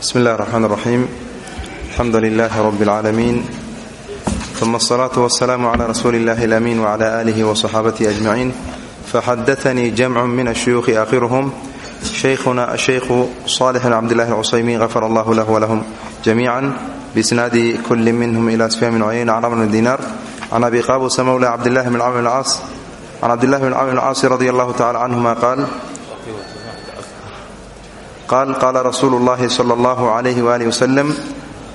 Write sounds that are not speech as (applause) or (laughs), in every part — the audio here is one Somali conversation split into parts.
bismi illahi raxmaan raxiim alxamdu lilaahi rabbi اlcaalamiin uma asalaatu wasalaamu cla rasuuli illahi alamin wcla aalihi wasaxaabatihi ajmaciin faxadatanii jamcu min ashuyuukhi aakhiruhum shaykhuna ashaykhu salix bn cabdillahi alcusaymiin gafar allahu lahu walahum jamiican biisnaadi kulli minhum ila sufyaan bn cuyayna can amr bn dinaar can abi qaabus mawla cabdillahi bn camr bn caas can cabdillahi bn camr bn caasi radi allahu tacala canhuma qaal qal qala rasuulu اllahi slى اllah عlyh wali wslm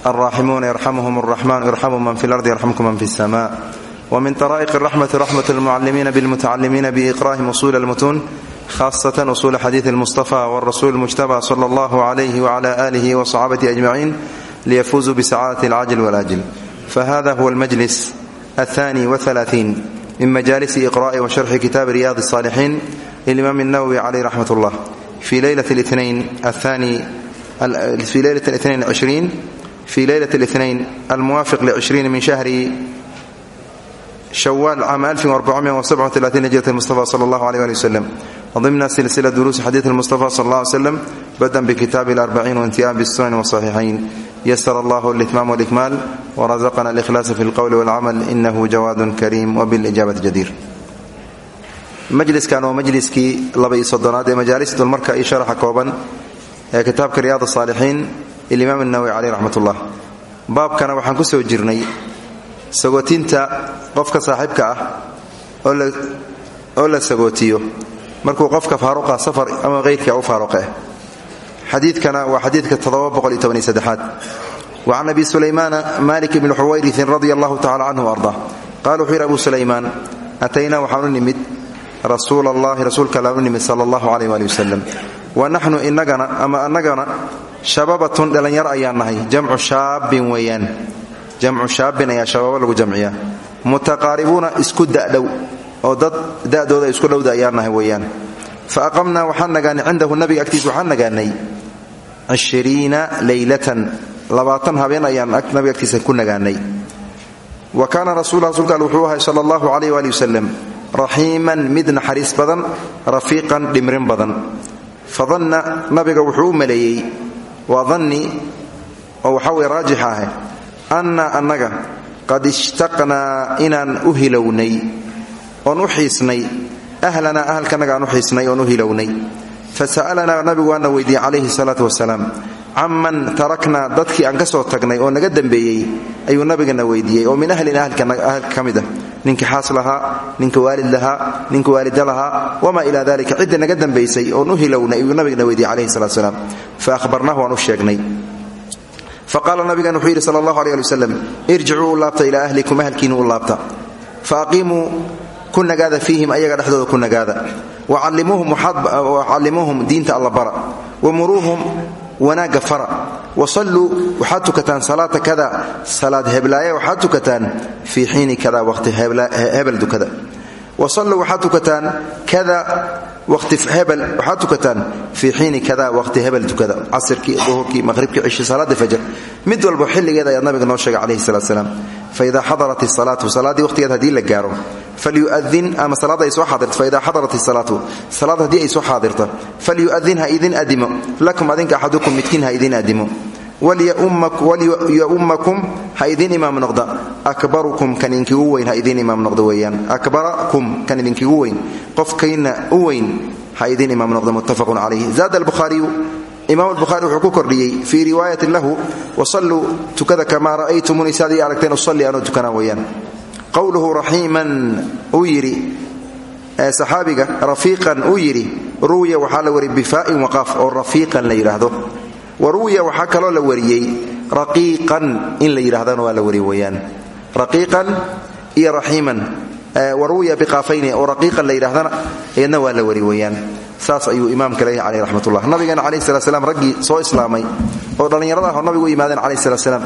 alraaximuuna yarxamhm الraxman irxamu man fi اlardi yarxamku man fi الsma wmin طrائq الraxmati raxmat اlmucalimiina bاlmutacalimiina biiqra'ihim usul اlmutuun khasة usul xadiiث اlmustaفى wاrasul اlmujtabى slى اllah عlyh wعlى آlih وصxaabatihi أجmaciin liyafuzuu bsacadaة اlcajl wاlajl fahada huwa اlmajlis الثاني وثلاثين min majalisi iqraءi وsharxi kitabi riyad الصاlixin lilimaam الnawwi عlيh raxmat اllah في ليلة الاثنين الثاني في ليلة الاثنين عشرين في ليلة الاثنين الموافق لعشرين من شهر شوال عام 1437 هجرة المصطفى صلى الله عليه وآله وسلم وضمن سلسلة دروس حديث المصطفى صلى الله عليه وسلم بدءا بكتاب الأربعين وانتهاء بالسنن والصحيحين يسر الله الإتمام والإكمال ورزقنا الإخلاص في القول والعمل إنه جواد كريم وبالإجابة جدير majliskan waa majliskii laba iyo soddonaad ee majaalis dulmarka iyo sharaxa kooban ee kitaabka riyaad asaalixiin ilimaam الnawowi caleyh raxmat ullah baabkana waxaan ku soo jirnay sagootinta qofka saaxiibka ah oo la sagootiyo. Markuu qofka faaruqa safar ama keyrka u faaruqeh xadiidkana waa xadiidka aad wacan abi sulaymaana malik bni xuwayriin radi allahu tacala canhu arda. Qala wuxuu yidhi abu sulaymaan ataynaa waxaanu nimid rasuul allahi rasuulka alla u nimid sala allahu caleyh waali wasalam wa naxnu inagana ama annagana shababatun dhallinyaro ayaan nahay. Jamcu shaabbin weeyaan. Jamcu shaabbin ayaa shabaabo lagu jamciyaa. Mutaqaaribuuna isku dadhow. Oo dad da'dooda isku dhowda ayaan nahay weeyaan. Fa aqamnaa waxaan nagaanay cindahu nabiga agtiisa waxaan nagaanay cishriina leylatan labaatan habeen ayaan nabiga agtiisa ku nagaanay. Wa kaana raxiiman mid naxariis badan rafiiqan dhimrin badan. Fadanna nabiga wuxuu u maleeyey waa danni oo raajix ah anna annaga qad ishtaqnaa inaan u hilownay oon u xiisnay ahlanaa ahalkanaga aan u xiisnay oon u hilownay. Fasa'alanaa nabigu waana weydiiyey calayhi salaatu wasalaam caman taraknaa dadkii aan ka soo tagnay oo naga dambeeyey ayuu nabigana weydiiyey oo min ahlina ahalka ka mid ah ninka xaas lahaa ninka waalid lahaa ninka waalida lahaa wamaa ilaa dalika cidda naga dambaysay oon u hilownay ayuu nabigana weydiiyey calayhi salatu salaam. Fa ahbarnahu waan u sheegnay. Faqaala nabigan wuxuu yidhi sala allahu aleh ali wasalam irjicuu u laabta ilaa ahlikum ahalkiinu u laabta. Fa aqiimuu ku nagaada fiihim ayaga dhexdooda ku nagaada. Wacallimuuhum diinta alla bara. Wamuruuhum wanaagga fara. Wasalluu waxaad tukataan salaata kada. Salaad heblaaya waxaad tukataan fii xiini kada waqti hebel dukada wasalluu waxaad tukataan kada waqti hebel waxaad tukataan fii xiini kada waqti hebel dukada casirkii duhurkii maqhribkii cishi salaadii fajr mid walba xilligeeda ayaad nabiga noo sheegay calayhi salaat salaam faida xadarat isalaatu salaaddii waqtigeed haddii la gaaro falyuadin ama salaadda ay soo xaadirto. Faida xadarat isalaatu salaad haddii ay soo xaadirto falyuadin ha idin lakum adinka axadukum midkiin ha idin walyaumakum ha idin imaam noqda akbarukum kan idinkigu weyn ha idin imaam noqda weeyaan akbarakum kan idinkigu weyn qofkayna u weyn ha idin imaam noqda muttafaqun calayh zaada albukhaariyu imaam albukhaari wuxuu ku kordhiyey fii riwaayatin lahu wasalluu tukada kamaa ra'aytumuni si adii aragteen usalli anuu tukanaa weeyaan qowluhu raxiiman uu yidhi saxaabiga rafiiqan uu yidhi ruwiya waxaa la wariyey bifaa'in waqaaf oo rafiiqan la yidhaahdo wa ruwiya waxaa kaloo la wariyey raqiiqan in la yidhahdana waa la wariyey weeyaan. Raqiiqan iyo raxiiman wa ruwiya biqaafayni oo raqiiqan la yidhahdana iyadna waa la wari weeyaan. Saas ayuu imaamka leeyahay caleyh raxmatullah. Nabigeena calayhi salat slam raggii soo islaamay oo dhallinyarada ah oo nabigu u yimaadeen calayhi salat salaam.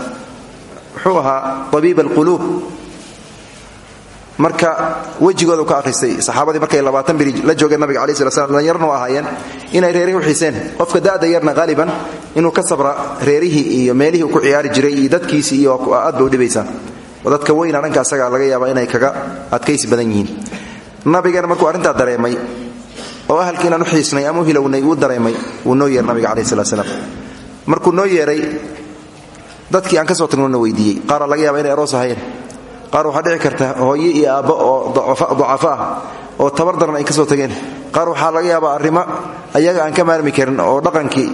Wuxuu ahaa tabiib alquluub marka wejigooda ka ahristay saxaabadii markay labaatan beri la joogeen nabiga calayi slat slam dhallinyarna u ahaayeen inay reerihii xiiseen. Qofka da'da yarna haaliban inuu ka sabra reerihii iyo meelihii ku ciyaari jiray iyo iyo aad ba u dhibaysaa. Dadka weyna asaga laga yaaba inay kaga adkaysi badan yihiin. Nabigeena markuu arrintaa dareemay oo ahalkiinaan u xiisnay ama hilownay uu dareemay wuu noo yeer nabiga calaih slat slam markuu noo yeeray dadkii aan ka soo tagnona weydiiyey. Qaara laga yaaba inay aroos ahayeen qaar waxaa dhici karta hooye iyo aabbo oo ducafo ah oo tabar daran ay ka soo tageen qaar waxaa laga yaabaa arrimo ayaga aan ka maarmi karin oo dhaqankii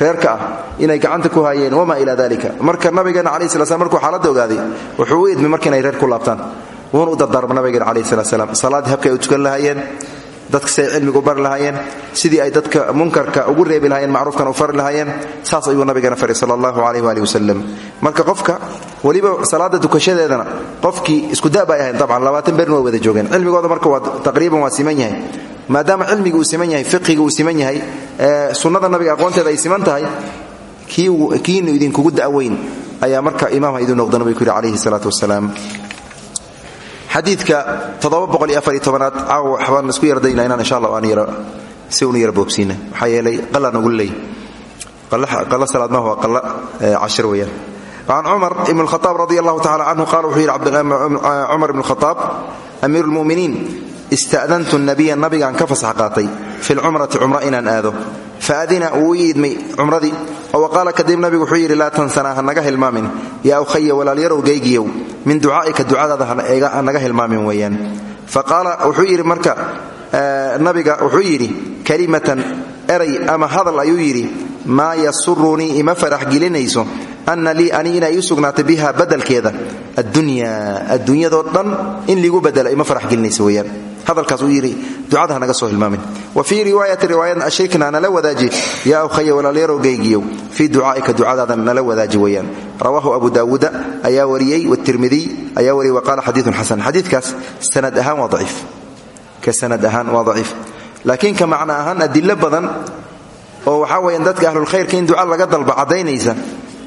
reerka ah inay gacanta ku haayeen wamaa ilaa dalika marka nabigeena calayi sala slam markuu xaaladda ogaaday wuxuu u idmay marka inay reer ku laabtaan. Wuuna u dardaarma nabigeena calayhi salat slam salaaddii habkay u tukan lahaayeen dadka si ay cilmigu bari lahaayeen sidii ay dadka munkarka ugu reebi lahayeen macruufkan u fari lahaayeen saas ayuu nabigeena faray sala allahu calayh waali marka qofka weliba salaada dukashadeedana qofkii isku da bay ahayn dabcan labaatan berin waa wada joogeen. Cilmigooda marka waa taqriiban waa siman yahay. Maadaama cilmiga siman yahay fiqiga siman yahay sunnada nabiga aqoonteeda ay siman tahay kiinu idinkugu da'weyn ayaa marka imaamha idin noqda nabigu ku yidhi calayhi salaatu wasalaam xadiidka aad caawa waxbaan isku yardayna inaan insha allah aan yara si unu yara boobsiina maxaa yeelay qala nagu leey qala salaad maaha waa qala cashir weeyaan. Can cumar ibn khaaab radi allahu tacala canhu qala wuxuu yidhi cumar ibn khaaab amiiru lmuminiin ista'dantu nabiya nabigaan ka fasax qaatay fi lcumrati cumro inaan aado. Faadina wuu ii idmay cumradii oo qaala kadib nabigu wuxuu yidhi laa tansanaa ha naga hilmaamin. Yaa ukhaya walaalyarow geygiyow min ducaa'ika ducadaada ha naga hilmaamin weeyaan. Fa qaala wuxuu yidhi marka nabiga wuxuu yidhi kalimatan eray ama hadal ayuu yidhi maa yasurunii ima farax gelinayso anna lii ani inay ii sugnaatay biha badalkeeda addunya adduunyadoo dhan in liigu badela ima hadalkaas uu yidhi ducada hanaga soo hilmaamin. Wa fii riwaayati riwaayadna ashrikna nala wadaaji yaa ukhaya walaalyarow geygiyow fii ducaa'ika ducadaada nala wadaaji weeyaan. Rawaahu abu daawuuda ayaa wariyey watirmidiy ayaa wariyey wa qaala xadiidun xasan. Xadiidkaas sanad ahaan waa daciif. Ka sanad ahaan waa daciif. Laakiin ka macno ahaan adilo badan oo waxaa weeyaan dadka ahlulkhayrka in duca laga dalba caddaynaysa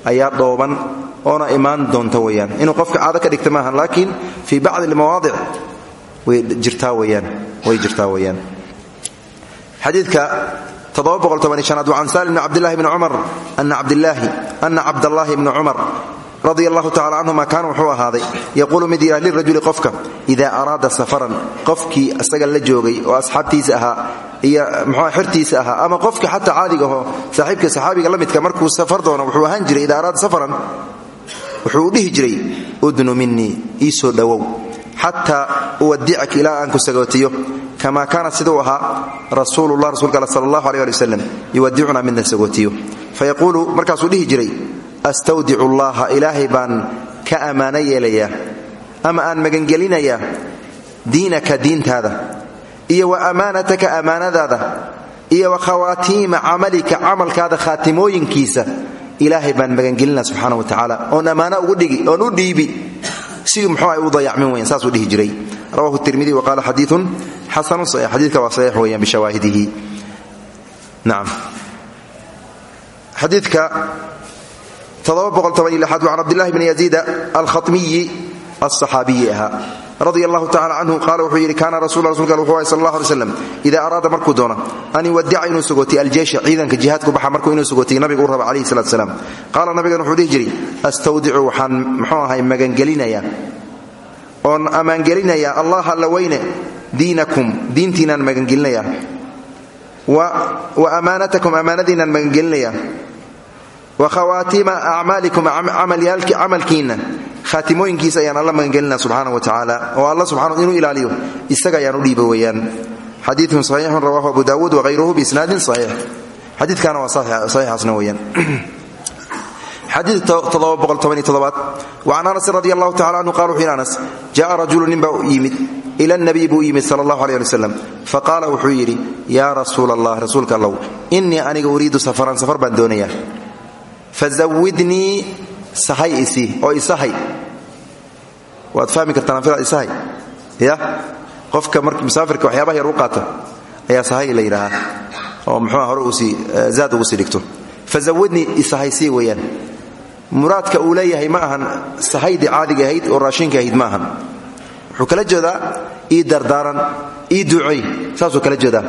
ayaa dhooban oona doonta weyaan inuu qofka caado ka dhigta maaha laakiin fii bacdi almawaadic an salim bn cabdilahi bni cumar ana cabdallaahi bni cumar radi allahu tacala canhuma kaana wuxuu ahaaday yaquulu mid yidhah lirajuli qofka ida araada safaran qofkii isaga la joogay oo asxaabtiisa ahaa iyo mxua xirtiisa ahaa ama qofka xataa caadiga ahoo saaxiibka saxaabiga la markuu safar doono wuxuu ahaan jiray ida araada safaran wuxuu dhihi jiray udnu minii ii soo xataa uwadicak ilaa aan ku sagootiyo kama kaana siduu ahaa rasuulullah rasulka all sal allahu aleh ali wasalam yuwadicunaa midna sagootiyo. Fayaquulu jiray astawdicu llaha ilaahay baan ka ammaano yeelayaa ama aan magangelinayaa diinaka diintaada iyo wa ammaanataka ammaanadaada iyo wa khawaatiima camalika camalkaada khaatimooyinkiisa ilaahay baan magangelinaa subxaana wa tacaala. Oon ammaano ugu dhigi oon u dhiibi si muxuu ay u dayacmin weyan saasuu dhihi jiray. Rawahu tirmidi wa qaala xadiiun xasanu xadiidka waa saxiix weeyaan bishawaahidihi. Nacam xadiidka can cabdilahi bni yaziida alkhatmiyi alصaxaabiyi ahaa radia allahu tacala canhu qaala wuxuu yidhi kaana rasul rasulka wuxuu ahay sal allah alay slam ida araada markuu doono an yuwadica inuu sugootiy aljeesha ciidanka jihaadku baxa markuu inuu sugootiy nabiga u raba calayhi salatu salaam. Qaala nabigan wuxuu dhihi jiray astawdicu waxaan muxuu ahay magangelinayaa oon ammaangelinayaa allah alla weyne diinakum diintiinaan magangelinayaa wa ammaanatakum ammaanadiinaan magangelinayaa wa khawaatima acmaalikum camalkiinna khaatimooyinkiisa ayaan alla magangelina subxaana wa tacaala oo alla subxana inuu ilaaliyo isaga ayaan u dhiiba weeyaan. Xadiidun saxiixun rawahu abu daawuud wahayruhu biisnaadin saxiix. Xadiidkana waa saxiixaasna weeyaan. Xadiid aad waan anas radi allahu tacala anhu qala wuxuu yidhi anas ja'a rajulu nin baa yimid ila nabiy buu yimid sala allahu aleh ali wasalam faqaala wuxuu yidhi yaa rasuula allah rasuulka aniga uriidu safaran safar baan doonayaa. Fazawidnii sahay isii oo isahay waad fahmi kartaan isahay ya? Qofka marka musaafirka waxyaabaha yar u qaata ayaa sahay la yidhaahaa. Oo muxuua hore u sii zaad ugu sii dhigto. Fazawidnii isahaysii weeyaan. Muraadka uu leeyahay ma ahan sahaydii caadiga ahayd oo raashinka ahayd ma ahan. Wuxuu kala jeedaa ii dardaaran ii ducey saasuu kala jeedaa.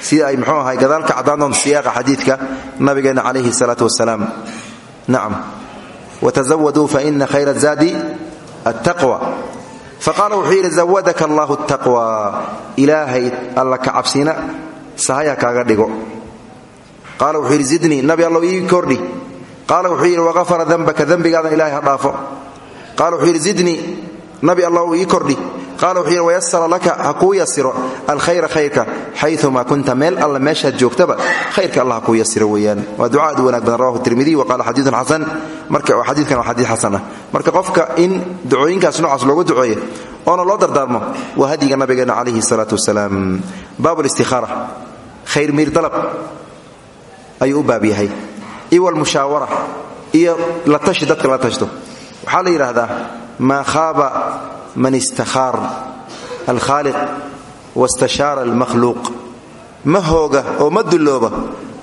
Sida ay muxuu ahay gadaalka caddaan doonta siyaaqa xadiidka nabigeenna calayhi salaatu wasalaam nacam wtazawaduu faina khayra zaadi attaqwa faqaala wuxuu yidhi zawadaka allahu taqwa ilaahay alla ka cabsina sahaya kaaga dhigo qaala wuxuu yidhi zidnii nabi allow ii kordhi qaala wuxuu yidhi waqafara dambaka dembigaadan ilahay ha dhaafo qaala wuxuu yidhi ii kordhi qaala wuxuu yidhi wayasara laka ha yasiro alkhayra khayrka xayumaa kunta meel alla meeshaad joogtaba khayrka allah ha kuu yasiro weeyaan. Waa duca aad u wanaag badan rawahu tirmidiy wa qaala xadiidun xasan. Marka xadiidkan waa xadiid xasan ah. Marka qofka in ducooyinkaas noocaas loogu duceeyo oona loo dardaarmo waa hadyiga nabigeena calayhi salaatu wasalaam baab listikhaara khayr miir dalab ayuu u baab yahay. Iyo almushaawara iyo la tashi la tashto. Waxaa la yidhaahdaa maa khaaba man istakhaar alkhaaliq wastashaara almakhluuq ma hooga oo ma dullooba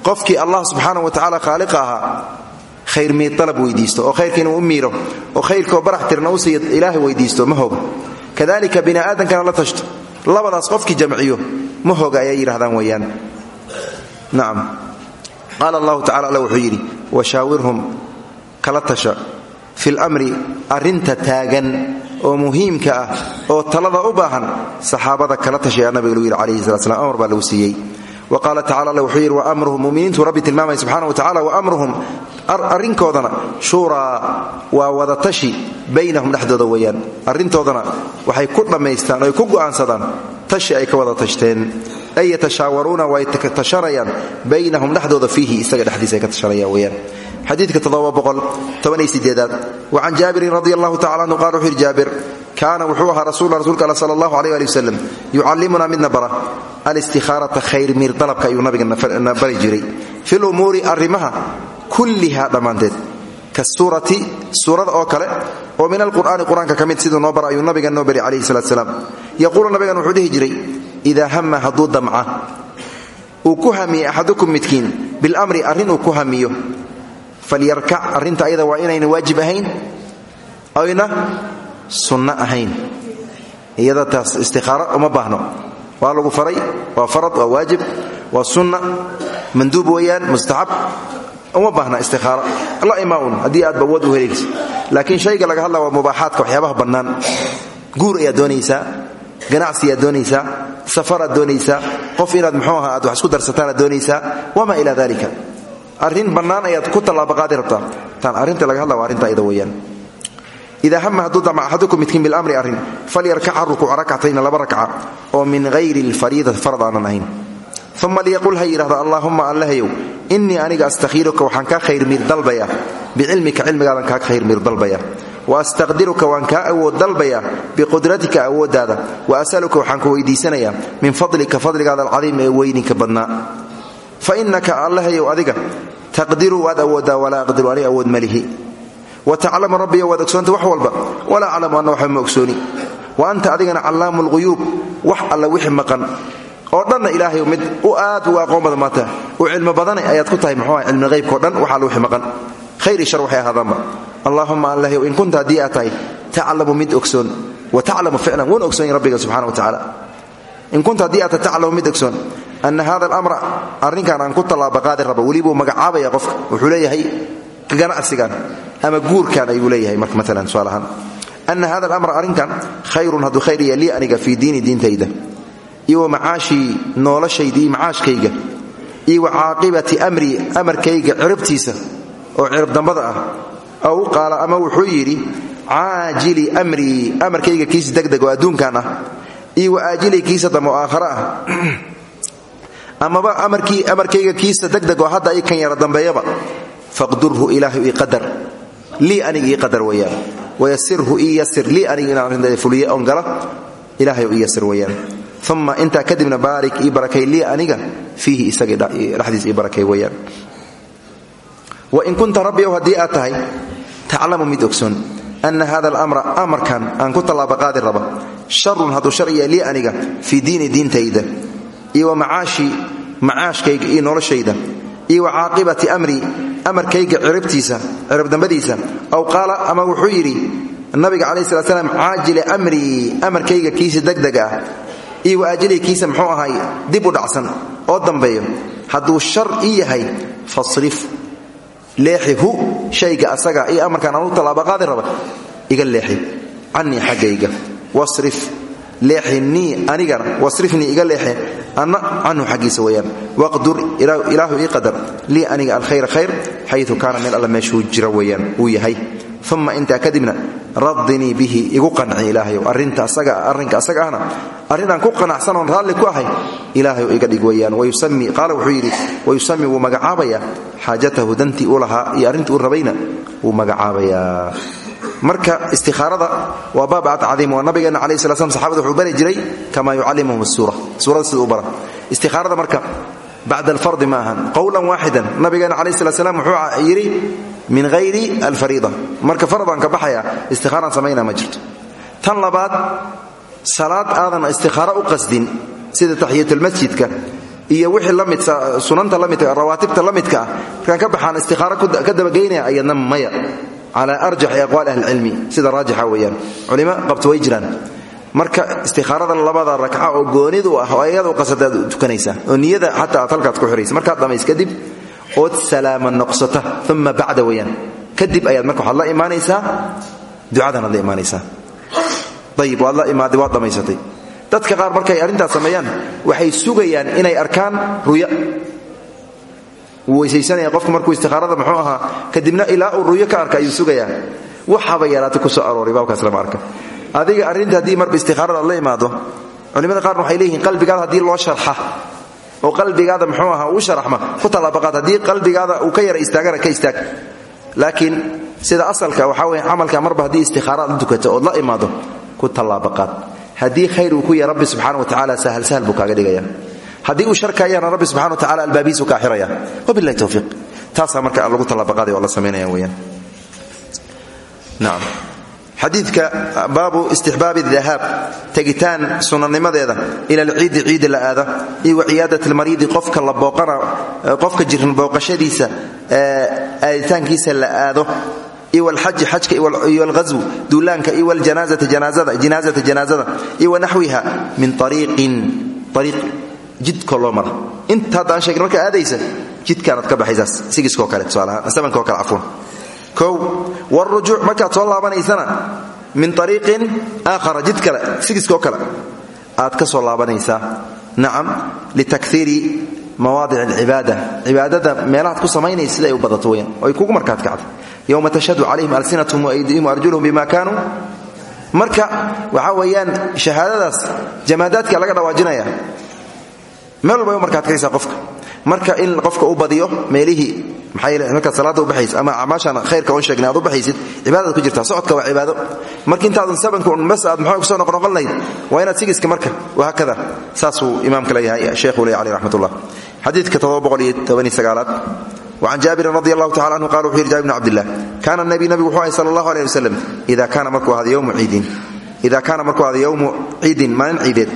qofkii allah subxaana wa tacala khaaliqa ahaa khayr miir dalab weydiisto oo khayrka inuu u miiro oo khayrkaoo barax tirna u siiya ilaahay weydiisto ma hooga kadalika bini aadamkana la tashto labadaas qofkii jamciyo ma hooga ayay yidhahdaan weeyaan nacam qaala allahu tacala alla wuxuu yidhi washaawirhum kala tasha fi lamri arrinta taagan oo muhiimka ah oo talada u baahan saxaabada kala tashay aa nabiga lagu yidhi calayhi salat slam amar baa lagu siiyey. Wa qaala tacala alla wuxuu yidhi waamruhum muminiintu rabbi tilmaamaya subxana wa tacala waamruhum arrinkoodana shuuraa waa wadatashi baynahum dhexdooda weeyaan. Arrintoodana waxay ku dhammaystaan oy ku go'aansadaan tashi ay ka wada tashteen ay yatashaawaruuna way tashanayaan baynahum dhexdooda fiihi isaga dhexdiisa ay ka tashanayaan weeyaan xadiidka aad wacan jaabirin radi allahu tacala anhu qala wuxuu yidhi jaabir kaana wuxuu ahaa rasuulula rsulka all sal allahu aleh ali wasalam yucallimunaa midna bara. Alistihaarata khayr miir dalabka ayuu nabigana bari jiray. Fi lumuuri arrimaha kulliha dhammaanteed. Kasuurati suurada oo kale oo min alqur'aani qur'aanka ka mid siduu noo bara ayuu nabiga noo bari calayhi salat salaam. Yaquulu nabigan wuxuu dhihi jiray idaa hama falyarkac arrinta ayada waa inayna waajib ahayn oyna sunno ahayn. Iyada taas istikaaro uma baahno. Waa lagu faray waa farad waa waajib waa sunna manduub weeyaan mustaxab. Uma baahna istikaaro la imaaun haddii aadba awood u heleegso laakiin shayga laga hadla waa mubaaxaadka waxyaabaha bannaan. Guur ayaad doonaysaa ganacsi ayaad doonaysaa safaraad doonaysaa qof inaad muxuu aha aad wax isku darsataanaad doonaysaa wamaa ila dalika arrin bannaan ayaad ku tallaabaqaadi rabtaa. Taan arrinta laga hadla waa arrinta ayada weeyaan. Idaa hama hadduu dama axadukum midkiin bilamri arrin falyarkaca rukuuca rakcatayna laba rakca oo min hayri alfariidati farad aanan ahayn. Uma liyaqul ha yidhahdo allaahumma allahayow innii aniga astakhiiruka waxaan kaa khayr miir dalbaya. Bicilmika cilmigaadan kaa khayr miir dalbaya. Wa astaqdiruka waan kaa awood dalbaya. Biqudratika awooddaada. Wa asaluka waxaan ku weydiisanayaa. Min fadlika fadligaada alcadiim ee weyninka badnaa fa innaka allahayow adiga taqdiru waad awooddaa walaa aqdiru ani awood malihi wa taclamu rabbiyo waad ogsoonta wax walba walaa aclamu anna waxba ma wa anta adigana callaamu lghuyuub wax alla wixi maqan oo dhanna ilaahay mid u aad uga aqoon badan u cilmi badana ayaad ku tahay muxuu ah cilmi qaybkao dhan wax alla wixi maqan khayr iyo shar waxay ahaadaanba allahayow in kunta haddii aad mid ogsoon wa taclamu ficlan wuuna ogsoon rabbiga subxana wa tacala in kunta haddii aad mid ogsoon ana hada alamra arrinkan aan ku tallaabaqaadi rabo welibuu magacaabaya qofka wuxuu leeyahay ganacsigan ama guurkan ayuu leeyahay marka maalan tusaalahaan ana hada alamra arrinkan khayrun hadduu khayr iya lii aniga fii diini diintayda iyo wa macaashii noloshayda iyo macaashkayga iyo wa caaqibati amrii amarkayga ciribtiisa oo cirib dambada ah aw qaala ama wuxuu yidhi caajili amrii amarkayga kiisa degdeg oo adduunkan ah iyo wa aajili kiisa dambe oo ah amaba amarkayga kiisa degdeg oo hadda i kan yara dambeeyaba faqdurhu ilaahu qadar. Lii aniga qadar weyaan wayasirhu ii yasir. Aniga inaan fuliye oon gala ilahay ii yasir weyaan uma kadibna baarik ii barakay aniga fiihi isaga dhexdiis ii barakay weyaan wain kunta rabbi ow haddii aad tahay taclamu mid ogsoon. Ana hada alamra amarkan aan ku tallaabaqaadi raba sharun hadduu sharciya lii aniga fii diini diintayda iyo wa macaashi macaashkayga iyo noloshayda iyo wa amrii amarkayga ciribtiisa ciribdambadiisa aw qaala ama wuxuu yidhi nabiga calayh slat slam caajili amrii amarkayga kiisa degdega ah iyo wa kiisa muxuu ahay dib u dhacsan oo dambeeyo. Hadduu shar ii yahay fasrif. Leexi shayga asaga iyo amarkaan aan u tallaabaqaadi raba iga leexi. Canii xaggayga wasrif leexinii anigana wasrifnii iga leexe anna canhu xaggiisa weyaan waqdur ilaahu ii qadar. Lii aniga alkhayra khayr xayu kaana meel alla meeshuu jira weyaan uu yahay. Uma intaa kadibna radinii bihi igu qanci ilaahayow arrinka asaga ahna arrin aan ku qanacsanoon raalli ku ahay ilaahayow iga dhig weyaan qaala wuxuu yidhi wayusami wuu magacaabayaa. Xaajatahu dantii u lahaa iyo arrintii u rabayna wuu magacaabayaa marka istikhaarada waa baab aad cadiim waa nabigeena calayhi sala slam saxabada wuxuu bari jiray kamaa yucallimuhum asuura suurada sida u bara istikhaarada marka bacda alfardi ma ahan. Qowlan waaxidan nabigeena calayhi sala slam wuxuu yidhi min hayri alfariida. Marka faradaan ka baxaya istikhaaraan samaynaa ma tan labaad salaad aadan istikhaaro u qasdin sida taxiyatulmasjidka iyo wixii la mid sunanta lamidka rawaatibta la midka ah. Ka baxaan istikhaaro ka dabageynaya ayadna maya cala arjaxi aqwaali ahlicilmi sida raajixa weeyaan culimo qabto way marka istikhaarada labada rakca oo goonidu ah oo ayada u oo niyada xataa aad ku xiraysa markaad dhammays kadib ood salaama noqsata uma bacda weyaan kadib ayaad marka waxaad la imaanaysaa ducadanaad la imaanaysaa ayib waad la dadka qaar markay arrintaas sameeyaan waxay sugayaan inay arkaan ruya wuu weysaysanaya qofku markuu istikhaarada muxuu ahaa kadibna ilaa uu ruyo ka arka ayuu sugayaa. Waxaba ku soo arooray baabkaas lama arka. Adiga arrinta haddii marba istikhaarada la imaado culimada qaarna waxay leeyihiin qalbigaada haddii loo sharxa oo qalbigaada muxuu ahaa uu sharaxma ku tallaabaqaad haddii qalbigaada uu ka yara istaagana ka istaag. Laakiin sida asalka waxaa weeye camalka marba haddii istikhaaraad la tukato ood la imaado ku tallaabaqaad. Haddii khayr uu ku yahay rabbi subxana wa tacala sahal sahal buu kaaga haddii uu sharkaayana rabbi subxana wa tacala albaabihiisu kaa xiraya. Wabilahi towfiiq taasaa marka lagu tallaabaqaaday oo la samaynaya weyaan nacam xadiidka baabu istixbaabi dahaab sunanimadeeda ila alciidi ciidi la aada iyo wa ciyaadat qofka la booqana qofka jirin booqashadiisa aaditaankiisa la aado iyo alxaji xajka iyo alghasw duulaanka iyo aljanaazata janaazada jinaazata janaazada iyo wanaxwiha min ariiqin ariiq mara inta haddaan sheegin markaa aadaysa jidkaanaad ka baxaysaas sigiskoo kale tusaalahaan sabankoo kale cafwan kow wاlrujuuc markaad soo laabanaysana min ariiqin aakhara jid kale sigiskoo kale aad ka soo laabanaysaa. Nacam litakhiiri mawaadic alcibaada. Cibaadada meelahaad ku samaynaysa sida ay u badato weyaan ay kugu markaad kacda yowma tashhadu calayhim alsinathm waydihim waarjuluhum bima kaanuu. Marka waxaa weeyaan shahaadadaas jamaadaadka laga dhawaajinaya meel walba markaad kaysaa qofka. Marka in qofka u badiyo meelihii markaad salaada u baxaysa ama acmaashan khayrka on sheegnay u baxaysid cibaadad ku jirtaa socodka waa cibaado. Marka intaadan sabanka un bas aad muxuu ku soo noqnoqon lahayd waa inaad sigiska marka wahaakada saasuu imaamka leeyahay sheekhu leeyahy caleyh raxmat ullah xadiidka aad وcan jaabirin radi allahu tacala anhu qala wuxu yidhi jabir bn cabdillah kaana nabi nabigu wuxuu ahay sala allahu aleh wasalam ida kaana markuu ahada yowmu ciidin maalin ciideed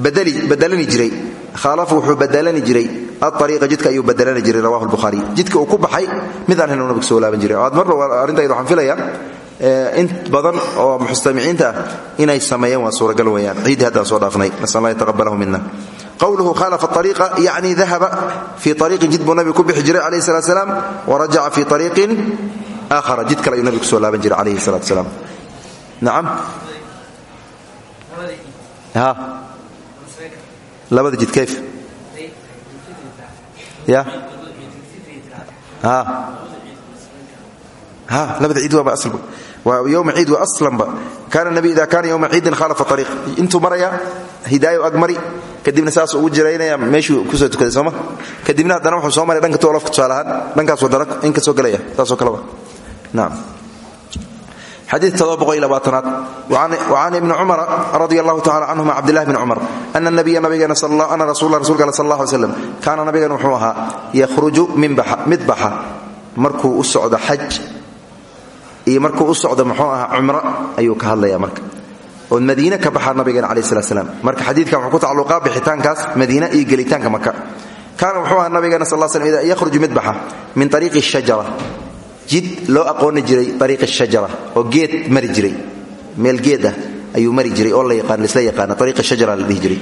badalani jiray. Khaalafa wuxuu badalani jiray. Aariiqa jidka ayuu badalani jiray rawahu lbukhaari jidka uu ku baxay mid aan helno nabigu soo laaban jiray. Aad marba arrintayda waxaan filaya in badan oo mustamiciinta ah inay sameeyeen waa suuragal weyaan ciiddii haddaan soo dhaafnay. Nasal allah yataqabalahu mina qwluhu khalafa ariiqa yacni dahaba fii ariiqin jid buu nabigu ku bixi jiray calayhi salat slaam warajaca fii ariiqin aakhara. Jid kale ayuu nabigu ku soo laaban jiray calayhi salat slaam nacam labada jid kayf. Ya. Labada ciid waa yowma ciid waa aslanba kaana nabi ida kaana yowma ciidin khalafa ariiq intuu maraya hidaayo agmari kadibna saas ugu jiraynaya meeshuu ku soo tukaday sooma kadibna haddana wuxuu soo maray dhanka toolofka tusaalahaan dhankaas wadana in ka soo gelaya saasoo kaleba naam وcan ibni cumara radi allahu tacala canhuma cabdillahi bni cumar ana nabiya nabigeena ana rasul rasulka al sal allah alay slam kaana nabigeena wuxuu ahaa yakhruju mid baxa markuu u socdo xaj iyo markuu u socdo muxuu ahaa cumro ayuu ka hadlaya marka. Oo madiine ka baxa nabigeena calaih slat slam marka xadiidkan wuxuu ku tacalluqaa bixitaankaas madiine iyo gelitaanka maka kaana wuxuu ahaa nabigeena sal slam ida yakhruju mid baxa min ariiqi shajara jid loo aqooni jiray ariiqi shajara oo geed mari jiray. Meel geed ah ayuu mari jiray oo lasla yaqaana ariiqi shajara la dhihi jiray.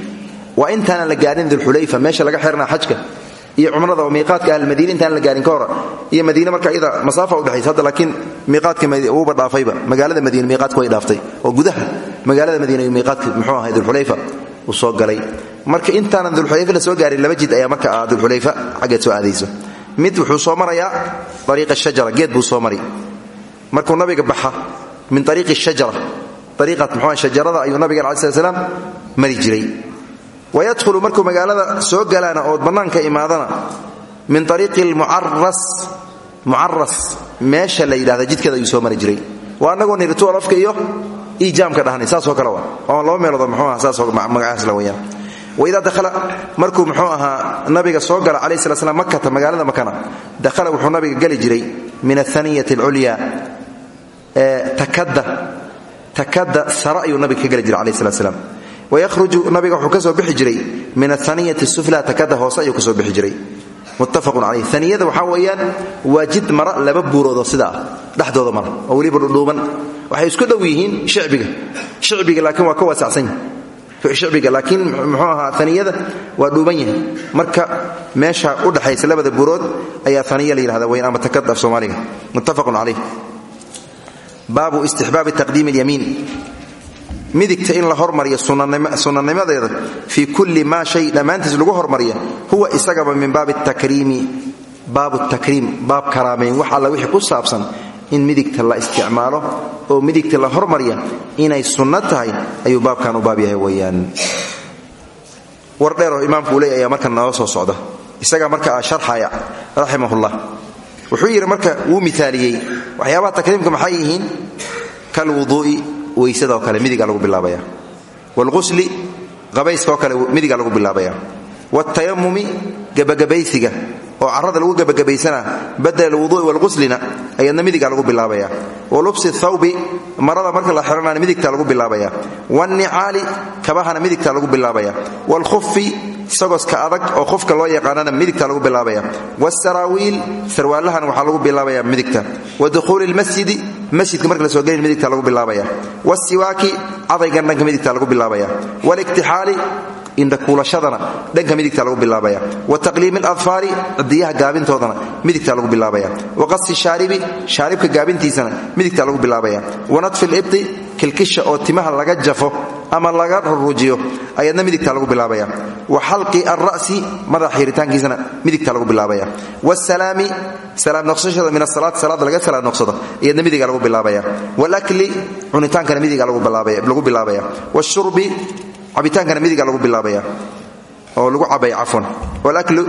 Waa la gaarin dulxulayfa meesha laga xirnaa xajka iyo cumrada oo miiqaadka ahlmadiina intaan la gaarin ka iyo madiine marka iyada masaafa udhexaysa hadda laakiin miiqaadka uuba dhaafayba. Magaalada madiine miiqaadka way dhaaftay oo gudaha magaalada madiine iyo miiqaadka muxuu ahay dulxulayfa uu soo galay. Marka intaanan dulxulayfa la soo gaarin laba jid ayaa marka dulxulayfa xaggeed soo aadayso mid wuxuu soo marayaa ariiqa shajara geed buu soo mari. Markuu nabiga baxa min ariiqi shajara ariiqat muxua shajarada ayuu nabiga alai slat slaam mari jiray. Wayadkhulu markuu magaalada soo galaana oo bannaanka imaadana min ariiqi lmucaras mucaras meesha la yidhahda jidkeeda ayuu soo mari jiray. Waa annagoo niritual afka iyo ijaamka dhahnay saasoo kale wa oo laba meelood muxuu aha saasoo magacaasla weyaan waidaa dahala markuu muxuu ahaa nabiga soo gala calayh slat slam makata magaalada makana dahala wuxuu nabiga geli jiray min ahaniyati alculya takadda sare ayuu nabiga ka geli jiray calayh slat slam wayahruju nabiga wuxuu ka bixi jiray min ahaniyati sufla takadda hoose ayuu ka bixi jiray muttafaqun calayh aniyada waxaa weeyaan waa mara laba buuroodoo sidaa dhexdooda mara oo dhudhuuban waxay isku dhow yihiin shicbiga shicbiga laakiin waa ka waasacsan yahi laakiin muxuu ahaa aniyada waa dhuuban yahay. Marka meesha u dhaxaysa labada buurood ayaa aniya la yidhahda weyn ama takad af soomaaliga. Muttafaqun calayh. Baabu istixbaabi taqdiimi اlyamiin midigta in la hormariyo sunanimadeeda fii kulli maa shay dhammaantiis lagu hormariya huwa isagaba min baabi takriimi baabu takriim baab karaamayn wax alla wixii ku saabsan in midigta la isticmaalo oo midigta la hormarya inay sunno tahay ayuu baabkan u baab yahay weyaan war dheeroo imaamku leey ayaa markan noo soo socda. Isagaa marka sharxaya raximahullah. Wuxuu yidhi marka wuu miaaliyey waxyaabaha takriimka maxay yihiin? Kalwuduu'i weysadoo kale midigaa lagu bilaabaya. Waalqusli qabayska oo kale midigaa lagu bilaabaya. Waaltayamumi gebagabaysiga oo carrada lagu gebagabaysanaa badel alwudu'i waalquslina ayadna midigaa lagu bilaabaya. Wa lubsi thawbi marada marka la xihanaana midigtaa lagu bilaabaya. Waalnicaali kabahana midigtaa lagu bilaabaya. Waalkhufi sagoska adag oo qofka loo yaqaanana midigta lagu bilaabaya. Wsaraawiil sarwaalahana waxaa lagu bilaabaya midigta. Wa dukhuuli lmasjidi masjidka marka la soo gelin midigta lagu bilaabaya. Wasiwaaki cadaygan dhanka midigta lagu bilaabaya. Waliktixaali indhakuulashadana dhanka midigta lagu bilaabaya. Wa taqliimi aladfaari cidiyaha gaabintoodana midigta lagu bilaabaya. Wa qasi shaaribi shaaribka gaabintiisana midigta lagu bilaabaya. Wa nadfi libti kilkisha oo timaha laga jafo ama laga rurujiyo ayadna midigta lagu bilaabaya. Wa xalqi alra'si madax xiritaankiisana midigta lagu bilaabaya. Wsalaami salaam noqsashada min asalaat salaada laga salaam noqsado ayadna midiga lagu bilaabaya. Walakli cunitaankana midiga lagu bilaabaya washurbi cabitaankana midiga lagu bilaabaya oo lagu cabaya cafwan. Walaklu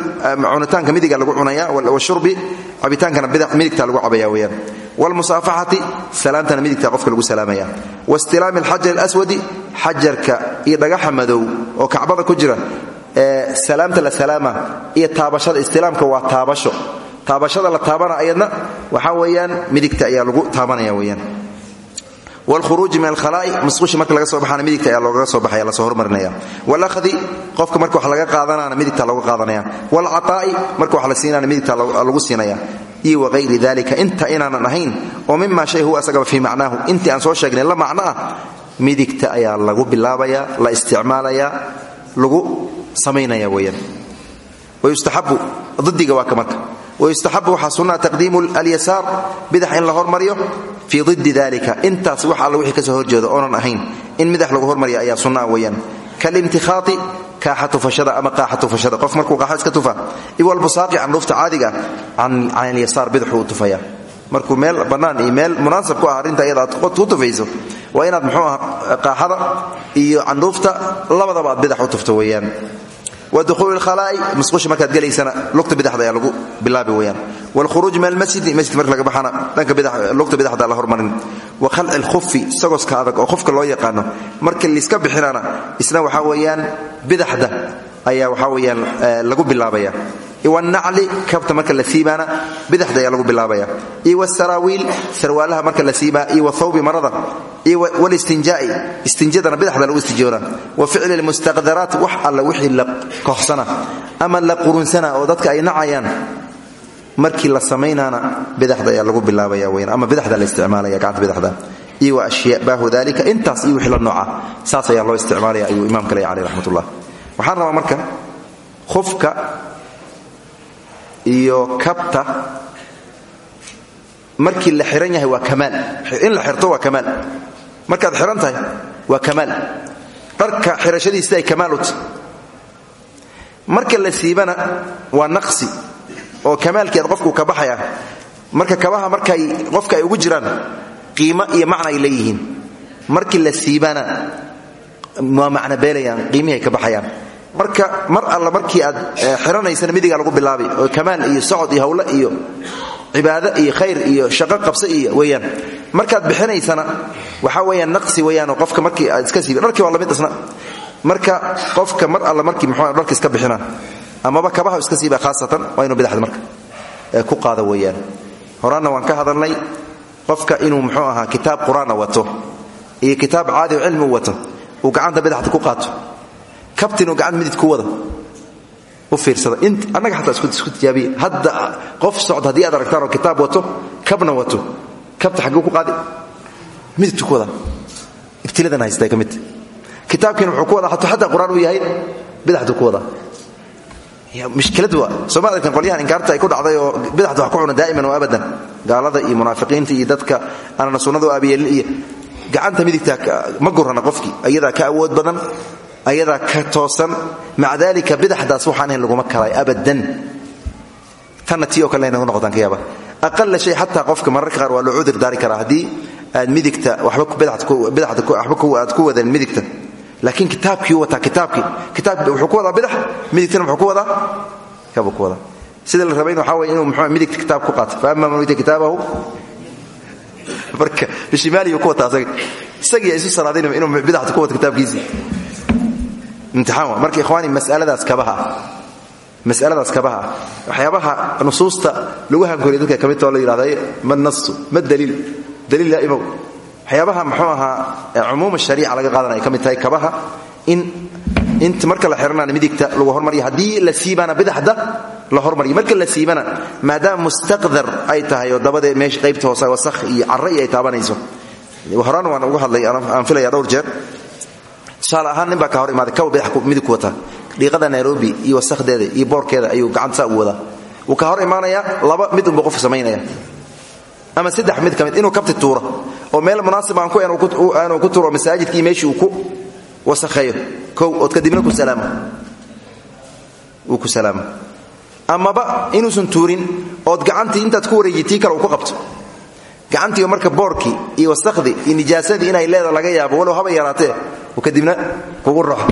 cunitaanka midiga lagu cunaya washurbi cabitaankana midigta lagu cabaya weyaan wlmusaafaxati salaamtana midigta qofka lagu salaamaya. Waistilaami alxajar alaswadi xajarka iyo dhagaxa madow oo kacbada ku jira ee salaamta la salaama iyo taabashada istilaamka waa taabasho. Taabashada la taabana ayadna waxaa weeyaan midigta ayaa lagu taabanaya weyaan wlhuruuji min alkhalaa'i masqushi marka laga soo baxaana midigta ayaa loogaga soo baxaya la soo hormarinaya walakhdi qofka marka wax laga qaadanaana midigta looga qaadanaya waalcataa'i marka wax la siinaana midigta lagu siinaya iyo waqayri dalika inta inaanan ahayn oo mima shay huwa asagaba fii macnaahu. Intii aan soo sheegnay la macno ah midigta ayaa lagu bilaabaya la isticmaalaya lagu samaynaya weyaan wayustaxabu didiga waa ka marka wayustaxabu waxaa sunnaa taqdiimu alyasaar bidax in la hormariyo fii didi dalika intaas wax alla wixii ka soo horjeedo oonan ahayn in midax lagu hormariya ayaa sunnaa weeyaan kalimtikhaati kaaxa tufashada ama qaaxa tufashada qof markuu qaaxa iska tufa iwalbusaaqi candhuufta caadiga can alyasaar bidaxuu tufaya markuu meel bannaan iyo meel munaasab ku ah arrinta iyada aad ku tufayso waa inaad muxuu aha qaaxada u wa duhuuli lkhalaa'i masqushi markaad gelaysana lugta bidaxda ayaa lagu bilaabi weyaan wlkhuruuj min almasjidi masjid marka laga baxana dhanka lugta bidaxda la hormarin wa khalci lkhufi sagoska adag oo qofka loo yaqaano marka liiska bixinana isna waxaa weeyaan bidaxda ayaa waxaa weyaan lagu bilaabaya iwanacli kabta marka la siibaana bidaxda ayaa lagu bilaabaya. Iyo wsaraawiil sarwaalaha marka la siibaa iyo wthawbi marada iyo walistinjaai istinjadana bidaxda lagu istijoona wa ficli lmustaqdaraat wax alla wixii la kohsana ama la qurunsana oo dadka ay nacayaan markii la samaynaana bidaxda ayaa lagu bilaabaya weyan ama bidaxda la isticmaalaya gacanta bidaxda iyo wa ashyabaahu dalika intaas iyo wixii la nooca saas ayaa loo isticmaalaya ayuu imaamka leeya caleh raxmat ullah waxaan rabaa marka khufka iyo kabta markii la xiran yahay waa kamaal in la xirto waa kamaal markaad xiran tahay waa kamaal dharka xirashadiisa ay kamaal uta marka la siibana waa naqsi oo kamaalkeed qofkuu ka baxaya marka kabaha markay qofka ay ugu jiraan qiimo iyo macna ay leeyihiin. Markii la siibana waa macna beelayaan qiimihii ay ka baxayaan marka mar alla markii aad xiranaysana midigaa lagu bilaabay oo kamaal iyo socod iyo hawle iyo cibaado iyo khayr iyo shaqo qabse iyo weyaan markaad bixinaysana waxaa weyaan naqsi weyaanoo qofka markii aad iska siibi dharkii waa la mid isna marka qofka mar alla markii muxuu dharka iska bixinaa amaba kabaha iska siiba khaasatan waa inuu bidaxda marka ku qaada weeyaan. Horaanna waan ka hadalnay qofka inuu muxuu ahaa kitaab qur'aana wato iyo kitaab caadi oo wato uu gacanta bidaxda ku qaato kabtinuu gacanta midid ku wada. U fiirsada. Annaga xataa isku tijaabiya hadda qof socda haddii aad aragtaan oo kitaab wato kabna wato. Kabta xagguu ku qaadi. Mididtu ku wada. Ibtiladan haystaa ka midta kitaabkiina wuxuu ku wadaa hatuu xataa qur'aan yahay bidaxdu ku wadaa mushkilad waa soo ma aragtan inkaarta ay ku dhacday oo bidaxda wax ku cuna daa'iman wa abadan. Gaalada iyo munaafiqiinta iyo dadka aanana sunnadu aabiyeelin iyo gacanta midigta ma gurana qofkii ka awood badan ayadaa ka toosan. Maca dalika bidaxdaas waxaan ahayn laguma kalay abadan. Tanna oo kale inagu noqotaan ka yaaba. Shay xataa qofka mararka qaar waa loo cudur daari karaa aad midigta waxba aad ku wadeen midigta laakiin kitaabkii wataa kitaabkii kitaabki wuxuu ku wadaa bidax midigtana muxuu ku wadaa kabuu ku wadaa. Sida la rabayn waxaa weye inuu muxuu midigta kitaab ku qaato. Fa man utiya kitaabahu marka bishimaaliyu ku wataa asaga isagii isu saraadin inuu bidaxta ku wato kitaabkiisii marka ikhwaani masaladaas kabaha masaladaas kabaha waxyaabaha nusuusta lagu hankoriya dadka ka mid too la yidhahda ma nasu ma daliil. Daliil laa imow. Waxyaabaha muxuu ahaa cumuuma shariica laga qaadanaya ka mid tahay kabaha in inta marka la xiranaana midigta lagu hormarya haddii la siibana bidaxda la hormarya marka la siibana maadaama mustaqdar ay tahay oo dabadee meesha qaybta hoose wasakh iyo carra iyo ay taabanayso. Horaan waan uga hadlay aan filaya dhowr jeer tusaale ahaan nin baa hor imaaday kaba bidax midig ku wataa dhiiqada nairobi iyo wasakhdeeda iyo boorkeeda ayuu gacanta saa u wadaa. Wuu ka hor imaanayaa laba mid unbuu qofka samaynaya ama saddex mid ka mid inuu kabti tuuro oo meel munaasib aan ku aanu ku tuuro masaajidkii meeshii uu ku wasakheeyo. Kow ood kadibna ku salaamo uu ku salaamo amaba inuusan tuurin ood gacantii intaad ku wareejiy tii kale uu ku qabto gacantiioo marka boorkii iyo wasakhdii iyo nijaasadii inay leeda laga yaabo walow haba yaraatee kadibna kugu roxo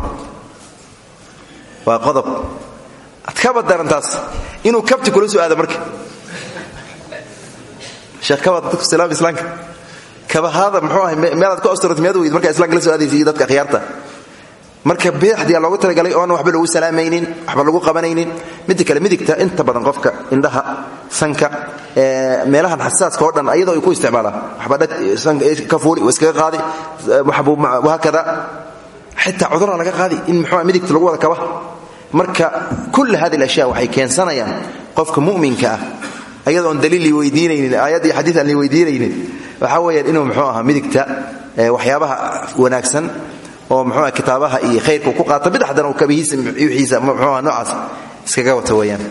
waa qodob. Ad ka badarantaas inuu kabti kula soo aado marka. Sheekh kabad dadku salaam islaamka. Kabahaada muxuu ahay meelaad ku asturat miyaad weyd markaa islamka la soo aadaysa dadka akhyaarta marka bidaxdiyaa loogu talagalay oon waxba lagu salaamaynin waxba lagu qabanaynin. Midda kale midigta inta badan qofka indhaha sanka meelahan xasaaska oo dhan ayadoo ay ku isticmaalaan. Waxba dhag ka fuuli iskaga qaadi. Wahaakada xitaa cudurra laga qaadi in muxuu midigta lagu wada kabaha marka kull hadi alashyaa waxay keensanayaan qofka mu'minka ah. Ayadoon daliil li weydiinaynin aayad iyo li weydiinaynin. Waxaa weeyaan inuu muxuu ahaa midigta waxyaabaha wanaagsan oo muxuuah kitaabaha iyo khayrka ku qaata bidaxdana uu kabihiisa wixiisa muxuuah noocaas iskaga wata weeyaan.